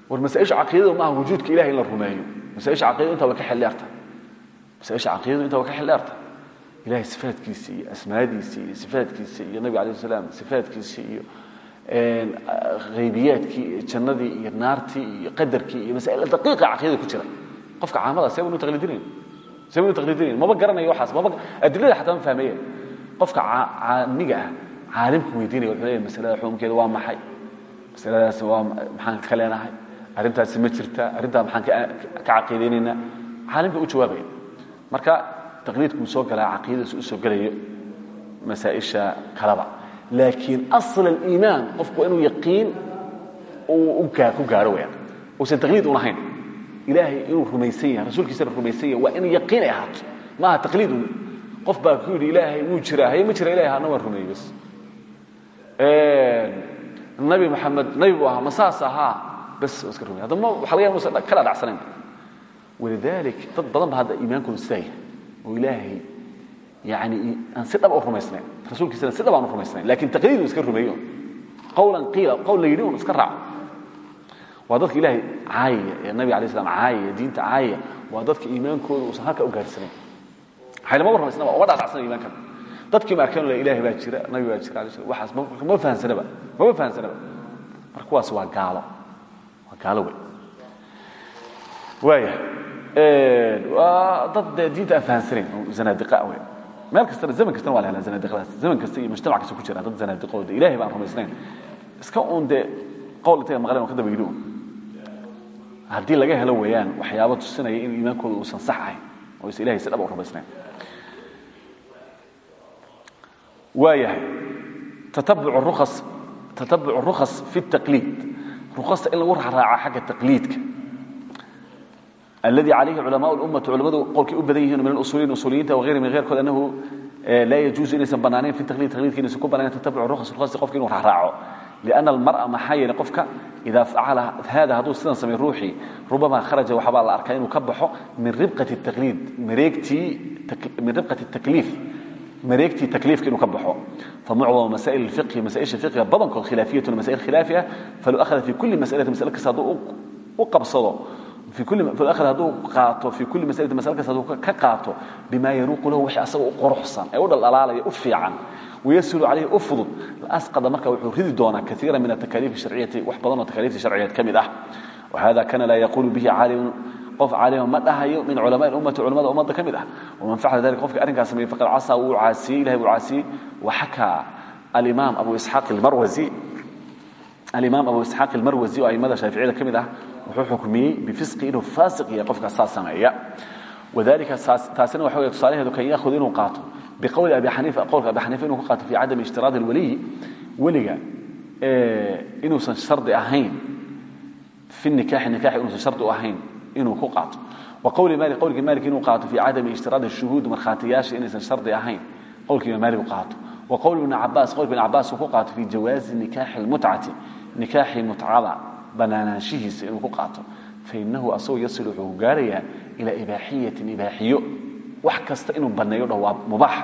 Speaker 1: War masaaisha caqiidadu maaha wujuudka ilahay in la rumeeyo. Masaaisha caqiidadu intaa waa ka xildheerta masaaisha caqiidadu intaa waa ka xildheerta ilahay sifaadkiisa iyo asmaadiisa iyo sifaadkiisa iyo nabiga alayh salaam sifaadkiisa iyo haybiyaadkii iyo jannadii iyo naartii iyo qadarkii iyo masaa'il daqiiqa caqiidada ku jira. Qofka caamada see banu taqliidinayn see banu taqliidinayn maba garanayo waxaas maba adilada xataa ma fahmeeyeen qofka caamiga ah caalimka weydiinaya wuxuu leeyahay masalada xukumkeeda waa maxay? Masaladaas waa maxaan ka leenahay? Arrintaasi ma jirta? Arrintaa maxaan ka caqiidaynaynaa caalimka u jawaabaya. Marka taqliidku uu soo galaa caqiidadiisu u soo gelayo masaaئisha kaleba laakiin asl اliimaan qofku inuu yaqiin ku gaaro weyaan uusan taqliid un ahayn ilaahay inuu rumaysan yahay rasuulkiisana rumaysan yahay waa in yaqiin ay ahaato. Maaha taqliid un qof baa ku yidhi ilaahay wuu jiraa. Haye ma jira ilahay hana waan rumeeyey bas nabi maxamed nabi buu ahaa ma saas ahaa. Bas waa iska rumey hadda ma waxa laga yaaba inuusan kala dhacsanayn walidalik dad badan ba hadda iimaankoodu sidaa yahay oo ilaahay yani aan si dhab u rumaysnayn rasuulkiisana si dhab aan u rumaysnayn laakiin taqliid uu iska rumeeyo. Qawlan qiila qawl la yidhi un iska raaco. Waa dadka ilaahay caayaya ee nabiga alay slam caayaya diinta caayaya waa dadka iimaankooda uusan halka u gaarhsanayn waxay lama warramaysnaba uma dhaadhacsana iimaankan. Dadkii ma arkeen le ilahay baa jira nabi baa jira alay slam waxaas ma fahansanaba mama fahansanaba. Marka kuwaas waa gaalo. Waa gaalo wey. Waaya waa dad dee diinta aan fahansanayn oo zanaadiqa wey meel kastana zaman kastana waa la helaa zanaadiqadaas zaman kasta iyo mujtamac kasta ku jira dad zanaadiqo de ilahay baan rumaysnayn. Iska uun dee qowl intay maqleen oo ka daba yidhi un haddii laga helo weeyaan waxyaabo tusinaya in iimaankooda uusan sax ahayn oo is ilahay si dhab u rumaysnayn. Waayahay tatabuc rukhas tatabuc rukhas fi الtaqliid rukhasta in lagu raaca xagga taqliidka الذي عليه علماء الأمة culamadu qolkay u badan yihiin min اusuliyin usuliyiinta وغayri min غeyrkood أنhu laa يجuuز inaysan banaanayn في تaqlid taqlidka inaysan ku banaanayn tatabuc rukhas rukhasta qofka inuu raaraaco لأن المرأة maxaa yeelay qofka إida facala hada hadduu sidan samay ruuxii rubama kharaja waxbaa la arkaa inuu ka baxo min ribqaة التaqliid mareegtii min ribqaة التakliif mareegtii takliifka inuu ka baxo famucdam masaa'il الفiqhi masaaئisha fiqhiga badankood khilaafiyatun masaa'il khilaafi ah falu akhada fi kuli masألati masأle kasta hadduu u qabsado r haduu aato i kuli ml malkaas haduu ka qaato bima yaruuqu lahu wx asaga u qoruxsan ee u dhaldhalaalaya u fiican wayashilu calayhi u fudud laasqada marka wuxuu ridi doonaa kaiira min atakaliif sharciyati wax badan oo takaliifta sharciyeed ka mid ah wahada kana laa yaquulu bihi caalimun qof caalima ma dhahayo min culama ummati culamada ummadda ka mid ah waman facala dalika qofka arrinkaas sameeyey faqad casaa wuu caasiyey ilahay buu caasiyey waxakaa alimaam abu isxaaq almarwasi alimaam abu isxaaq almarwasi oo aimada shaaficiyada ka mid ah wuxuu xukmiyey bifisqi inuu faasiq yahay qofka saa sameeya wadalika taasina waxa weeye tusaalaheedu kan yaakhud inuu qaato biqowli abi xaniifa qowlka abi xaniifa inuu qaato fii cadami ishtiraadi alwaliyi weliga inuusan shardi ahayn fi nikaaxi nikaaxi inuusan shardi ahayn inuu ku qaato wa qowli maalik qowlkii maalik inuu qaato fii cadami ishtiraadi shuhuud markhaatiyaasha inaysan shardi ahayn maalik u qaato wa qowli ibn cabaas qowlka ibn cabaas ku qaato fii jawaazi nikaaxi almutcati nikaaxi mutcada bannaanaanshihiisa inuu ku qaato fainahu asagoo yasil wuxuu gaarayaa ilaa ibaaxiyatin ibaaxiyo. Wax kasta inuu banneeyo dha waa mubaax.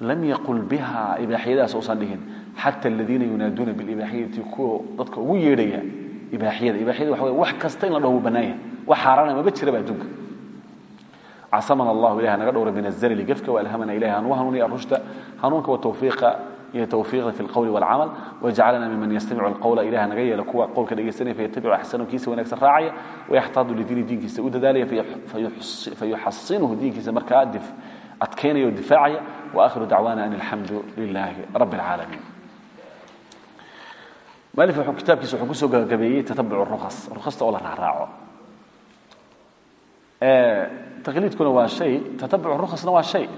Speaker 1: Lam yaqul biha ibaaxiyadaas uusan dhihin. Xata aladiina yunaaduuna bilibaaxiyati kuwa dadka ugu yeedhaya ibaaxiyada. Ibaaxiyada waxa wax kasta in la dhaho wuu bannaan yahay wax xaaraana maba jiraba adduunka. Casamana allahu ilahi naga dhowra min azalli gefka waalhamana ilahi hanugu hanuuniya arushda hanuunka wa iyo tawfiiqda fi alqowli walcamal wajcalna miman yastamicu alqowla ilaah naga yeela kuwa qowlka dhegaysanaya fayatabicu axsanahu kiisa wanaagsan raacaya wayaxtaadu lidiini diinkiisa u dadaalaya fayuxasinuhu diinkiisa markaa adkaynaya oo difaacaya waakhiru dacwaana an alxamdu lilaahi rabbi alcaalamiin malif wuxuu kitaabkiisa wuxuu ku soo gabagabeeyey tatabucu rukhas rukhasta oo la raaraaco. Taqliidkuna waa shay tatabucu rukhasna waa shay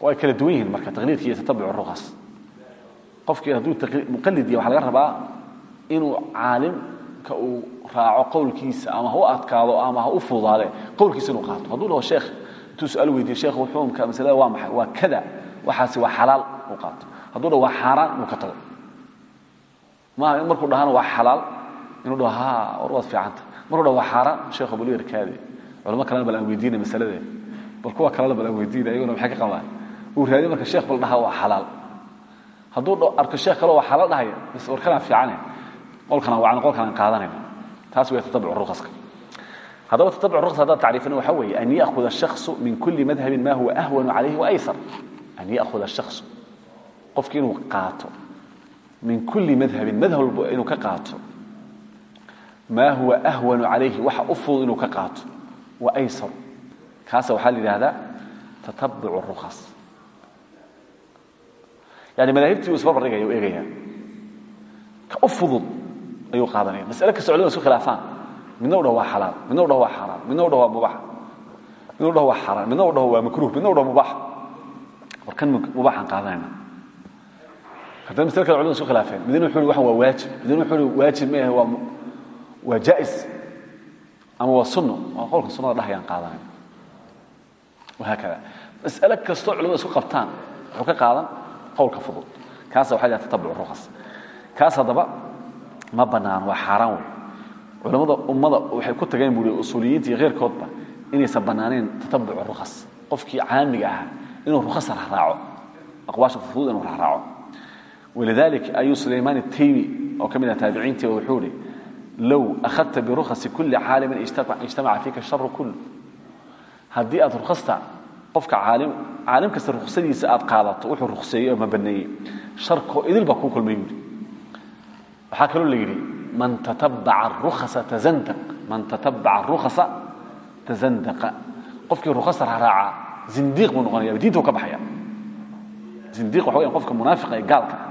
Speaker 1: way kala duwan yihiin marka taqliidka iyo tatabuc rukhas qofkii hadduu muqalid yahay waxaa laga rabaa inuu caalimka uu raaco qowlkiisa ama ha u adkaado ama ha u fududaade qowlkiisa inuu qaato. Hadduu dhaho sheekh intuu su'aal weydiiyo sheekhu xukumka masalada waa maxay? Waa kada. Waxaasi waa xalaal uu qaato. Hadduu dhaho waa xaaraan inuu ka tago. Maaha in markuu dhahana waa xalaal inuu dhaho ha war waad fiicanta. Markuu dhaho waa xaaraan sheekhu bal yarkaade. Culamo kalena bal aan weydiinay masaladee bal kuwa kalena bal aan weydiinay ayaguna maxay ka qabaan uu raadi marka sheekh bal dhaha waa xalaal. Hadduu arko sheekh kale waa xalaal dhahaya bas warkanaa fiicane qolkanaan wacna qolkanaan qaadanayna taas way tatabuc rukaska haddaba tatabuc rukas haddaad tacriifina waxa weeye an ya'khuda shaksu min kulli madhabin ma huwa ahwanu calayhi wa aysar. An ya'khuda shaksu qofki inuu qaato. Min kulli madhabin madhab walba inuu ka qaato. Maa huwa ahwanu calayhi waxa u fudud inuu ka qaato. Wa aysar. Kaasa waxaa la yidhahdaa tatabuc rukas yani madaahibtii uu isbarbardhigaya u eegaya ka u fudud ayuu qaadanaya masale kasta culimadu isku khilaafaan midna u dhaho waa xalaal midna u dhaho waa xaaraan midna u dhaho waa mubax midna u dhaho waa xaaraan midna u dhaho waa makruh midna u dhaho mubax war kan mubaaxaan qaadanayna haddana masle kale culimadu isku khilaafeen midna wuxuu hi waxan waa waajib midna wuxuu mas'ale qowlka fudud. Kaasa waxa la tatabuc rukhas kaas haddaba ma bannaan waa xaaraan wey culammada ummada waxay ku tageen buuri usuuliyiinta iyo keyrkoodba inaysan bannaanayn tatabuc rukhas qofkii caamiga ahaa inuu rukhasa rahraaco aqwaasha fudud inuu rahraaco walidalik ayuu sulaymaan الtaymi oo ka mid ah taabiciintii wuxuu ihi low akhadta birukhasi kuli caalimin ijtamaca fiika sharu kul haddii aad rukhasta qofka caalim kasta ruksadiisa aad qaadato wuxuu rukseeyey oo ma baneeyey. Sharkoo idil baa kuu kulmay buuri waxaa kaloo la yidhi man tatabaca rukhasa tazandaqa qofkii rukhasa raaraaca zindiiq buu noqonaya diinta ka baxaya zindiiq waxa weyan qofka munaafiqa ee gaalka ah.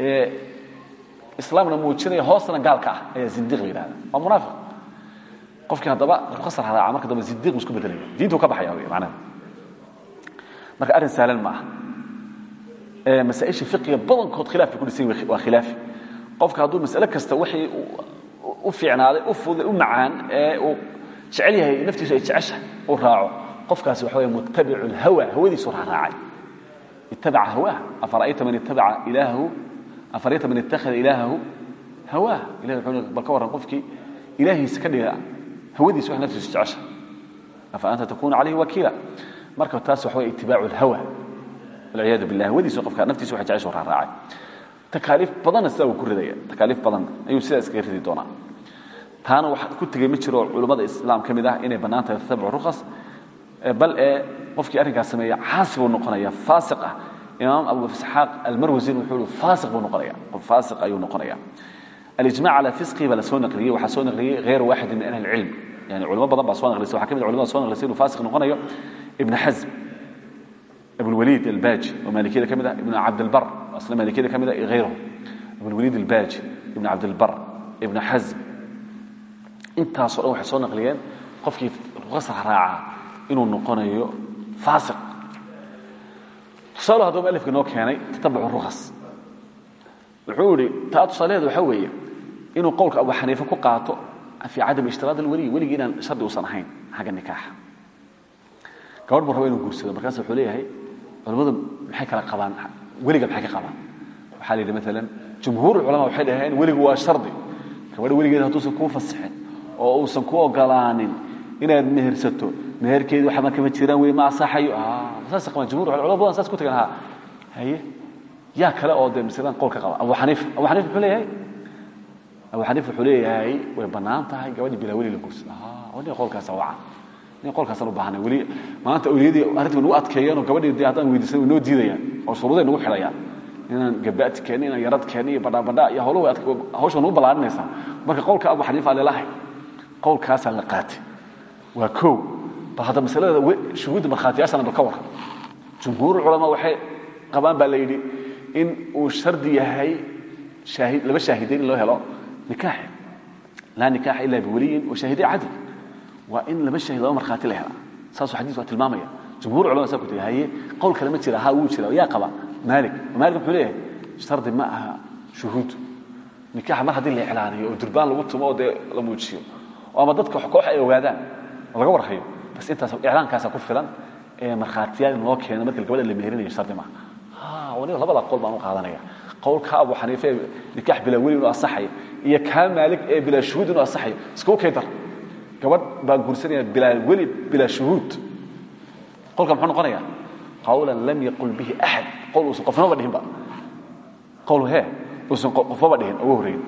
Speaker 1: Ee islaamna muujinaya hoostana gaalka ah ayaa zindiiq la waa munaafiq. Qofkii haddaba rukhasa raaraaca marka dambe zindiiq isku bedelaya diinta ka baxaya wey macnaha marka arrin sahlan ma aha masaaisha fiqiga badankood khilaaf bay ku dhisan waa khilaafi qofka hadduu mas'ale kasta wixii u fiicnaaday u fuday u macaan ee uu jecel yahay naftiisu ay jeceshahay uu raaco qofkaasi waxa weeye muttabicu lhawa hawadiisu raaraacay ittabaca hawaa afara'ayta man ittabaca ilaahu afarayta man ittakhada ilaahahu hawaa ilahi wuxuu bal ka warran qofkii ilaahiisa ka dhiga hawadiisa wax naftiisu jeceshahay. Afa anta takunu calayhi wakiila marka taas waxa weye itibaacu lhawa walciyaadu billah hawadiisu qofka naftiisu waxay jeceshu raaraacay. Takaaliif badanna sidaa wuu ku ridaya takaaliif badan ayuu sidaa iskaga ridi doonaa. Taana wax ku tegey ma jiro culummada islaam ka mid ah inay bannaan tahay tatabuc rukhas bal ee qofkii arrinkaas sameeya caasi buu noqonaya faasiq ah. Imaam abu isxaaq almarwasin wuxuu ihi faasiq buu noqonaya qof faasiq ayuu noqonaya alijmac cala fisqi baa la soo naqliyey waxaa soo naqliyey غayr waaxid min ahli اlcilm yani culimo badan baa soo naqlisay waxaa ka mid culimada soo naqlisay inuu faasiq noqonayo ibn xasm abulwaliid albaaji oo maalikiyada ka mid ah ibn cabdilbar asna maalikiyada ka mid ah iyo hayruhu abulwaliid albaaji ibn cabdilbar ibn xasm intaasoo dhan waxay soo naqliyeen qofkii ruqasa raaca inuu noqonayo faasiq. Tusaale hadduu mualifka inoo keenay tatabucu rukhas wuxuu idhi taa tusaalaheedu waxaa weeye inuu qowlka abu xaniife ku qaato fii cadami ishtiraad alweliy weligii inaan shardi uusan ahayn xagga nikaaxa gabadh buu raba inuu guursado markaas wuxuu leeyahay culimmadu maxay kala qabaan? Weliga maxay ka qabaan? Waxaa la yidhi maalan jumhuur culama waxay dhaheen weligu waa shardi. Gabadha weligeed hadduusan kuu fasixin oo uusan ku ogolaanin inaad mehersato meherkeedu waxba kama jiraan wey ma asaxayo saas qabaan? Jumhur culama badan saas ku tagan ha haye yaa kale oo dee masalan qowl ka qaba abu xaniif abu xaniif muxuu leeyahay. Abu xaniif wuxuu leeyahay way bannaan tahay gabadhii bilaa weli la guursada nin qowlkaasa wacan. nin qolkaasaan u baahanay weli maanta awliyadii arrintii nagu adkeeyeen oo gabadhii dee haddaan weydiisan way noo diidayaan oo shuruuday nagu xidhayaan inaan gabaati keenni inaan yarad keenni iyo badhaabadha iyo howluhu hawsha nagu ballaarinaysaa marka qowlka abu xaniifa leelahay qowlkaasaa la qaatay. Waa kow bal hadda masalada shuhuudda markhaatiyaashana bal ka warran jumhuur culamaa waxay qabaan baa la yidhi in uu shardi yahay laba shaahidayn in loo helo nikaaxi laa nikaaxa ila biwaliyin wa shaahiday cadl waa in laba shaahid laba markhaati la hela saasuu xadiisku waa tilmaamaya. Jumhuur culama saa ku tiri haye qowl kale ma jira haa wuu jira yaa qaba. Maalik maalik muxuu leeyahay shardi ma aha shuhuud. Nikaaxa mar haddii la iclaaniyo oo durbaan lagu tumo oo dee la muujiyo oo ama dadka koox ay ogaadaan oo laga warhayo bas intaas iclaankaasa ku filan ee markhaatiyaal in loo keeno marka gabadha la meherinayo shardi maaha ha waniga labada qowl baan u qaadanaya. Qowlka abu xaniife ee nikaax bilaa weli inuu asaxayo iyo kaa maalik ee bilaa shuhuud inuu asaxayo iskuu keydar gabadh baa guursanaya bilaa weli bilaa shuhuud. Qolka muxuu noqonaya qawlan lam yaqul bihi axad qowl uusan qofnaba dhihinba. Qowl he uusan qofnaba dhihin ugu horreyn.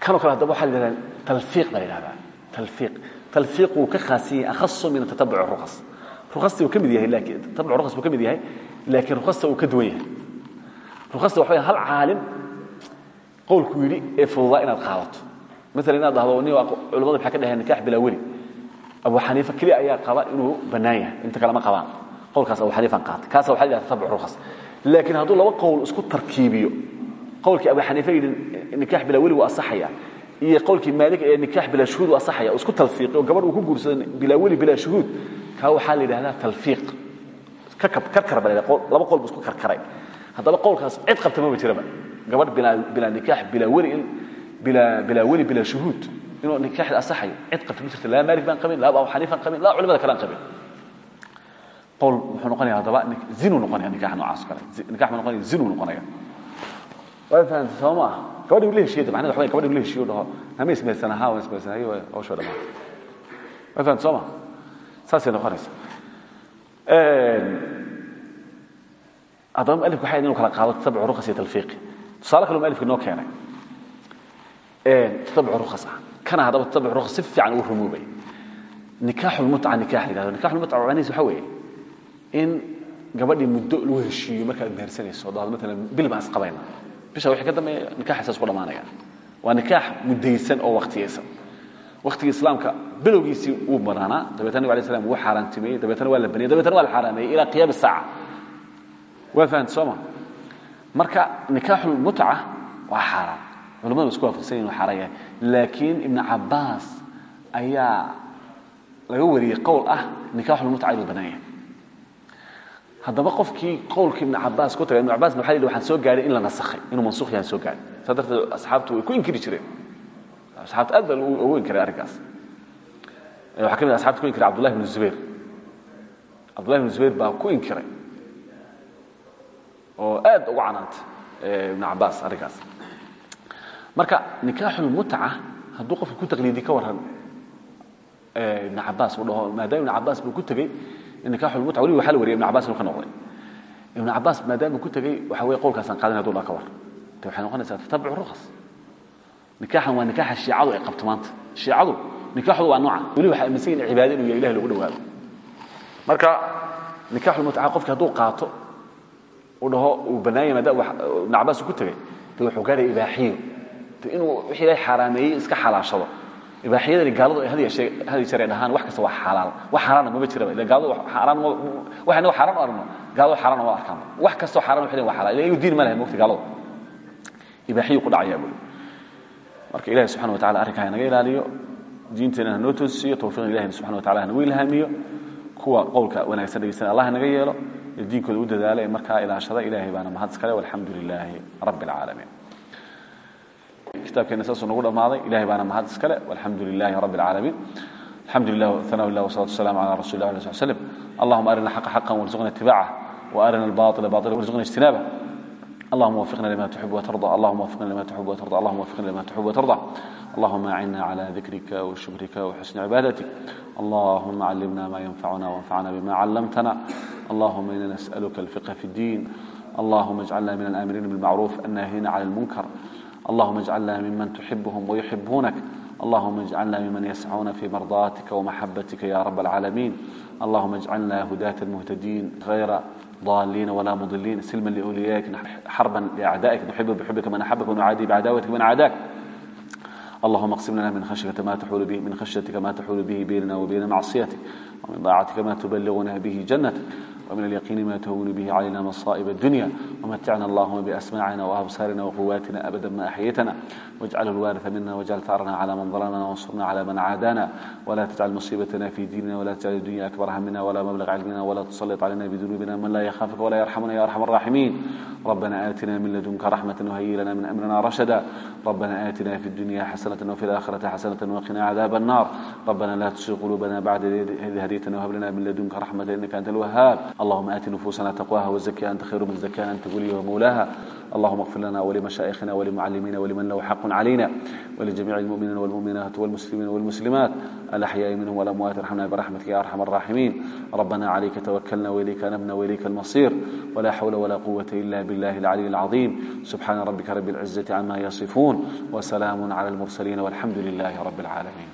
Speaker 1: Kanoo kale haddaba waxaa la yidhahdaa talfiiq baa la yidhahdaa. Talfiiq. Talfiiq wuu ka khaasiyan yahay akhasu min tatabuc ruqas. Ruqasti uu ka mid yahay laakiin tatabuc ruqas buu ka mid yahay laakiin ruqasta uu ka duwan yahay. Ruqasta waxa weeye hal caalim qowlku yidhi ee fududaa inaad qaadato maala inaad dhahdo ni culamadu waxay ka dhaheen nikax bilaa weli. Abu xaniifa keliya ayaa qaba inuu bannaan yahay inta kale ma qabaan. Qowlkaas abu xaniifan qaatay. Kaasa waxa la tabuc rukhas laakiin hadduu laba qowl isku tarkiibiyo qowlkii abu xaniifa yidhi nikax bilaa weli waa asaxaya iyo qowlkii maalik ee nikax bilaa shuhuud waa asaxaya oo isku talfiiqi oo gabadh uu ku guursado bilaa weli bilaa shuhuud. Kaa waxaa la yidhahdaa talfiiq. Karkar baa laba qowl bu isku karkaray. Haddaba qowlkaas cid qabta maba jiraba. Gabadh bilaa nikaax bilaa weli bilaa bilaa weli bilaa shuhuud inuu nikaaxda asaxayo cid qabta ma jirta laa maalik baan qabin laa abu xaniifaan qabin laa culimada kale aan qabin. Qowl muxuu noqonaya haddaba zinu noqonaya nikax noocaas kale. Nikax ma noqonaya zinu noqonaya. Waa fahamtay soo ma ah gabadhi la heshiiyey macnaheed waxa gabadhi la heshiiyo dhaho. Nama ismaysana haa waan ismaysanayo hawshoo dhamaatay waa fahamtay soo ma saasay noqonaysa. Haddaba mualifku waxay inu kala qaado tatabcu rukhas iyo talfiiqi tusaale kale mualifka noo keenay kana haddaba tatabcu rukhas si fiican ugu rumoobay nikaaxu lmutca nikaax la yidhahdo. Nikaaxu lmutca macnihiisa waxa weeye in gabadhii muddo lagu heshiiyo markaad mehersanayso dhahdo maalan bil baan isqabayna bisha wixii ka dambeeya nikaaxasaas ku dhammaanaya waa nikaax muddaysan oo waqtiyaysan waqtigii islaamka bilowgiisii wuu banaanaa dabeetna nabig alay slam wuu xaaraantimeeyey. Dabeetna waa la baniyey dabeetna waa la xaaraameeyey ilaa qiyaam saaca. Waa fahamta soo ma? Marka nikaaxulmutca waa xaaraan culamadu isku waafaqsan yihiin waa xaaraan yahay laakiin ibnu cabbaas ayaa laga wariyey qowl ah nikaaxulmutca inuu bannaan yahay. Haddaba qofkii qowlka ibnu cabaas ku tagay ibnu cabas waxa yidhi waxaan soo gaadhay in la nasakhay inuu mansukh yahan soo gaadhay. Saa darteed asxaabtu way ku inkiri jireen. Asxaabta aad baa ugu inkiray arrinkaas. Waxaa ka mid asxabta ku inkiray abdullahi ibnu zubayr. Abdullahi ibnu zubayr baa ku inkiray. Oo aad ugu canaantay ibnu cabaas arrinkaas marka nikaaxulmutca hadduu qofka ku taqliidi ka warran ibnu cabaas uu dhaho maadaama ibnu cabaas buu ku tegey nikaaxulmutca weliba waxaa la wariyay ibnu cabas inuu ka noqday. Ibnu cabaas maadaama ku tegey waxa weye qowlkaasaan qaadan haduu dhaa war. Te waxay noqonaysaa tatabuc rukhas nikaaxan waa nikaaxa shiicadu ay qabto maanta. Shiicadu nikaaxdu waa nooca weli waxay aaminsan yihiin cibaado inuu yahay dhawaado marka nikaaxulmutca qofki hadduu qaato uu dhaho uu bannaanya maadaama ibnu cabaas ku tegey de wuxuu gaadhaya ibaaxiyo inuu wixii ilahay xaaraameeyey iska xalaashado. Ibaaxiyadani gaaladu ay hadi jeer ay dhahaan wax kasta waa xalaal. Wax xaaraana maba jiraba ila gaaladu xaaraan waxayna xaaraan u aragno gaaladu xaaraan uma arkaan wax kastoo xaaraan waxay waa xalaal. Iyagu diin ma lahayn mogta gaaladu. Ibaaxiyu ku dhacayaa buli marka ilahi subxana wa tacala arrinka ha naga ilaaliyo diinteena hanoo toosiyo tawfiiqna ilahi subxana wa tacala hanagu ilhaamiyo. Kuwa qowlka wanaagsan dhegeysanaya allah naga yeelo ee diinkooda u dadaala ee ilaashada ilahay baana mahad iskale walxamdu lilaahi rabbi kitaabkeena saasuu nagu dhammaaday ilahay baana mahad iskale walxamdu lilahi rab اlcaalamiin alxamdu lilah ana lah wsalaatu wasalam ala rasul lah alي sl arina xaqa xaqa warzuqna itibaaca waarina albaila baila warzuqna ijtinaaba اللهم وفقنا لما تحب وترضى اللهم وفقنا لما تحب وترضى اللهم وفقنا لما تحب وترضى اللهم أعنا على ذكرك وشكرك وحسن عبادتك اللهم علمنا ما ينفعنا وانفعنا بما علمتنا اللهم إنا نسألك الفقه في الدين اللهم اجعلنا من الآمرين بالمعروف الناهين عن المنكر اللهم اجعلنا ممن تحبهم ويحبونك اللهم اجعلنا ممن يسعون في مرضاتك ومحبتك يا رب العالمين اللهم اجعلنا هداة المهتدين غير ضالين ولا مضلين سلما لأوليائك حربا لأعدائك نحب بحبك من أحبك ونعادي بعداوتك من عاداك اللهم اقسم لنا من خشيتك ما تحول به من خشيتك ما تحول به بيننا وبين معصيتك ومن طاعتك ما تبلغنا به جنتك ومن اليقين ما تهون به علينا مصائب الدنيا ومتعنا اللهم بأسماعنا وأبصارنا وقواتنا أبدا ما أحييتنا واجعل الوارث منا واجعل ثأرنا على من ظلمنا وانصرنا على من عادانا ولا تجعل مصيبتنا في ديننا ولا تجعل الدنيا أكبر همنا ولا مبلغ علمنا ولا تسلط علينا بذنوبنا من لا يخافك ولا يرحمنا يا أرحم الراحمين ربنا آتنا من لدنك رحمة وهيئ لنا من أمرنا رشدا ربنا آتنا في الدنيا حسنة وفي الآخرة حسنة وقنا عذاب النار ربنا لا تشغل قلوبنا بعد إذ هديتنا وهب لنا من لدنك رحمة إنك أنت الوهاب اللهم آت نفوسنا تقواها وزكها أنت خير من زكاها أنت وليها ومولاها اللهم اغفر لنا ولمشايخنا ولمعلمينا ولمن له حق علينا ولجميع المؤمنين والمؤمنات والمسلمين والمسلمات الأحياء منهم والأموات ارحمنا برحمتك يا أرحم الراحمين ربنا عليك توكلنا وإليك أنبنا وإليك المصير ولا حول ولا قوة إلا بالله العلي العظيم سبحان ربك رب العزة عما يصفون وسلام على المرسلين والحمد لله رب العالمين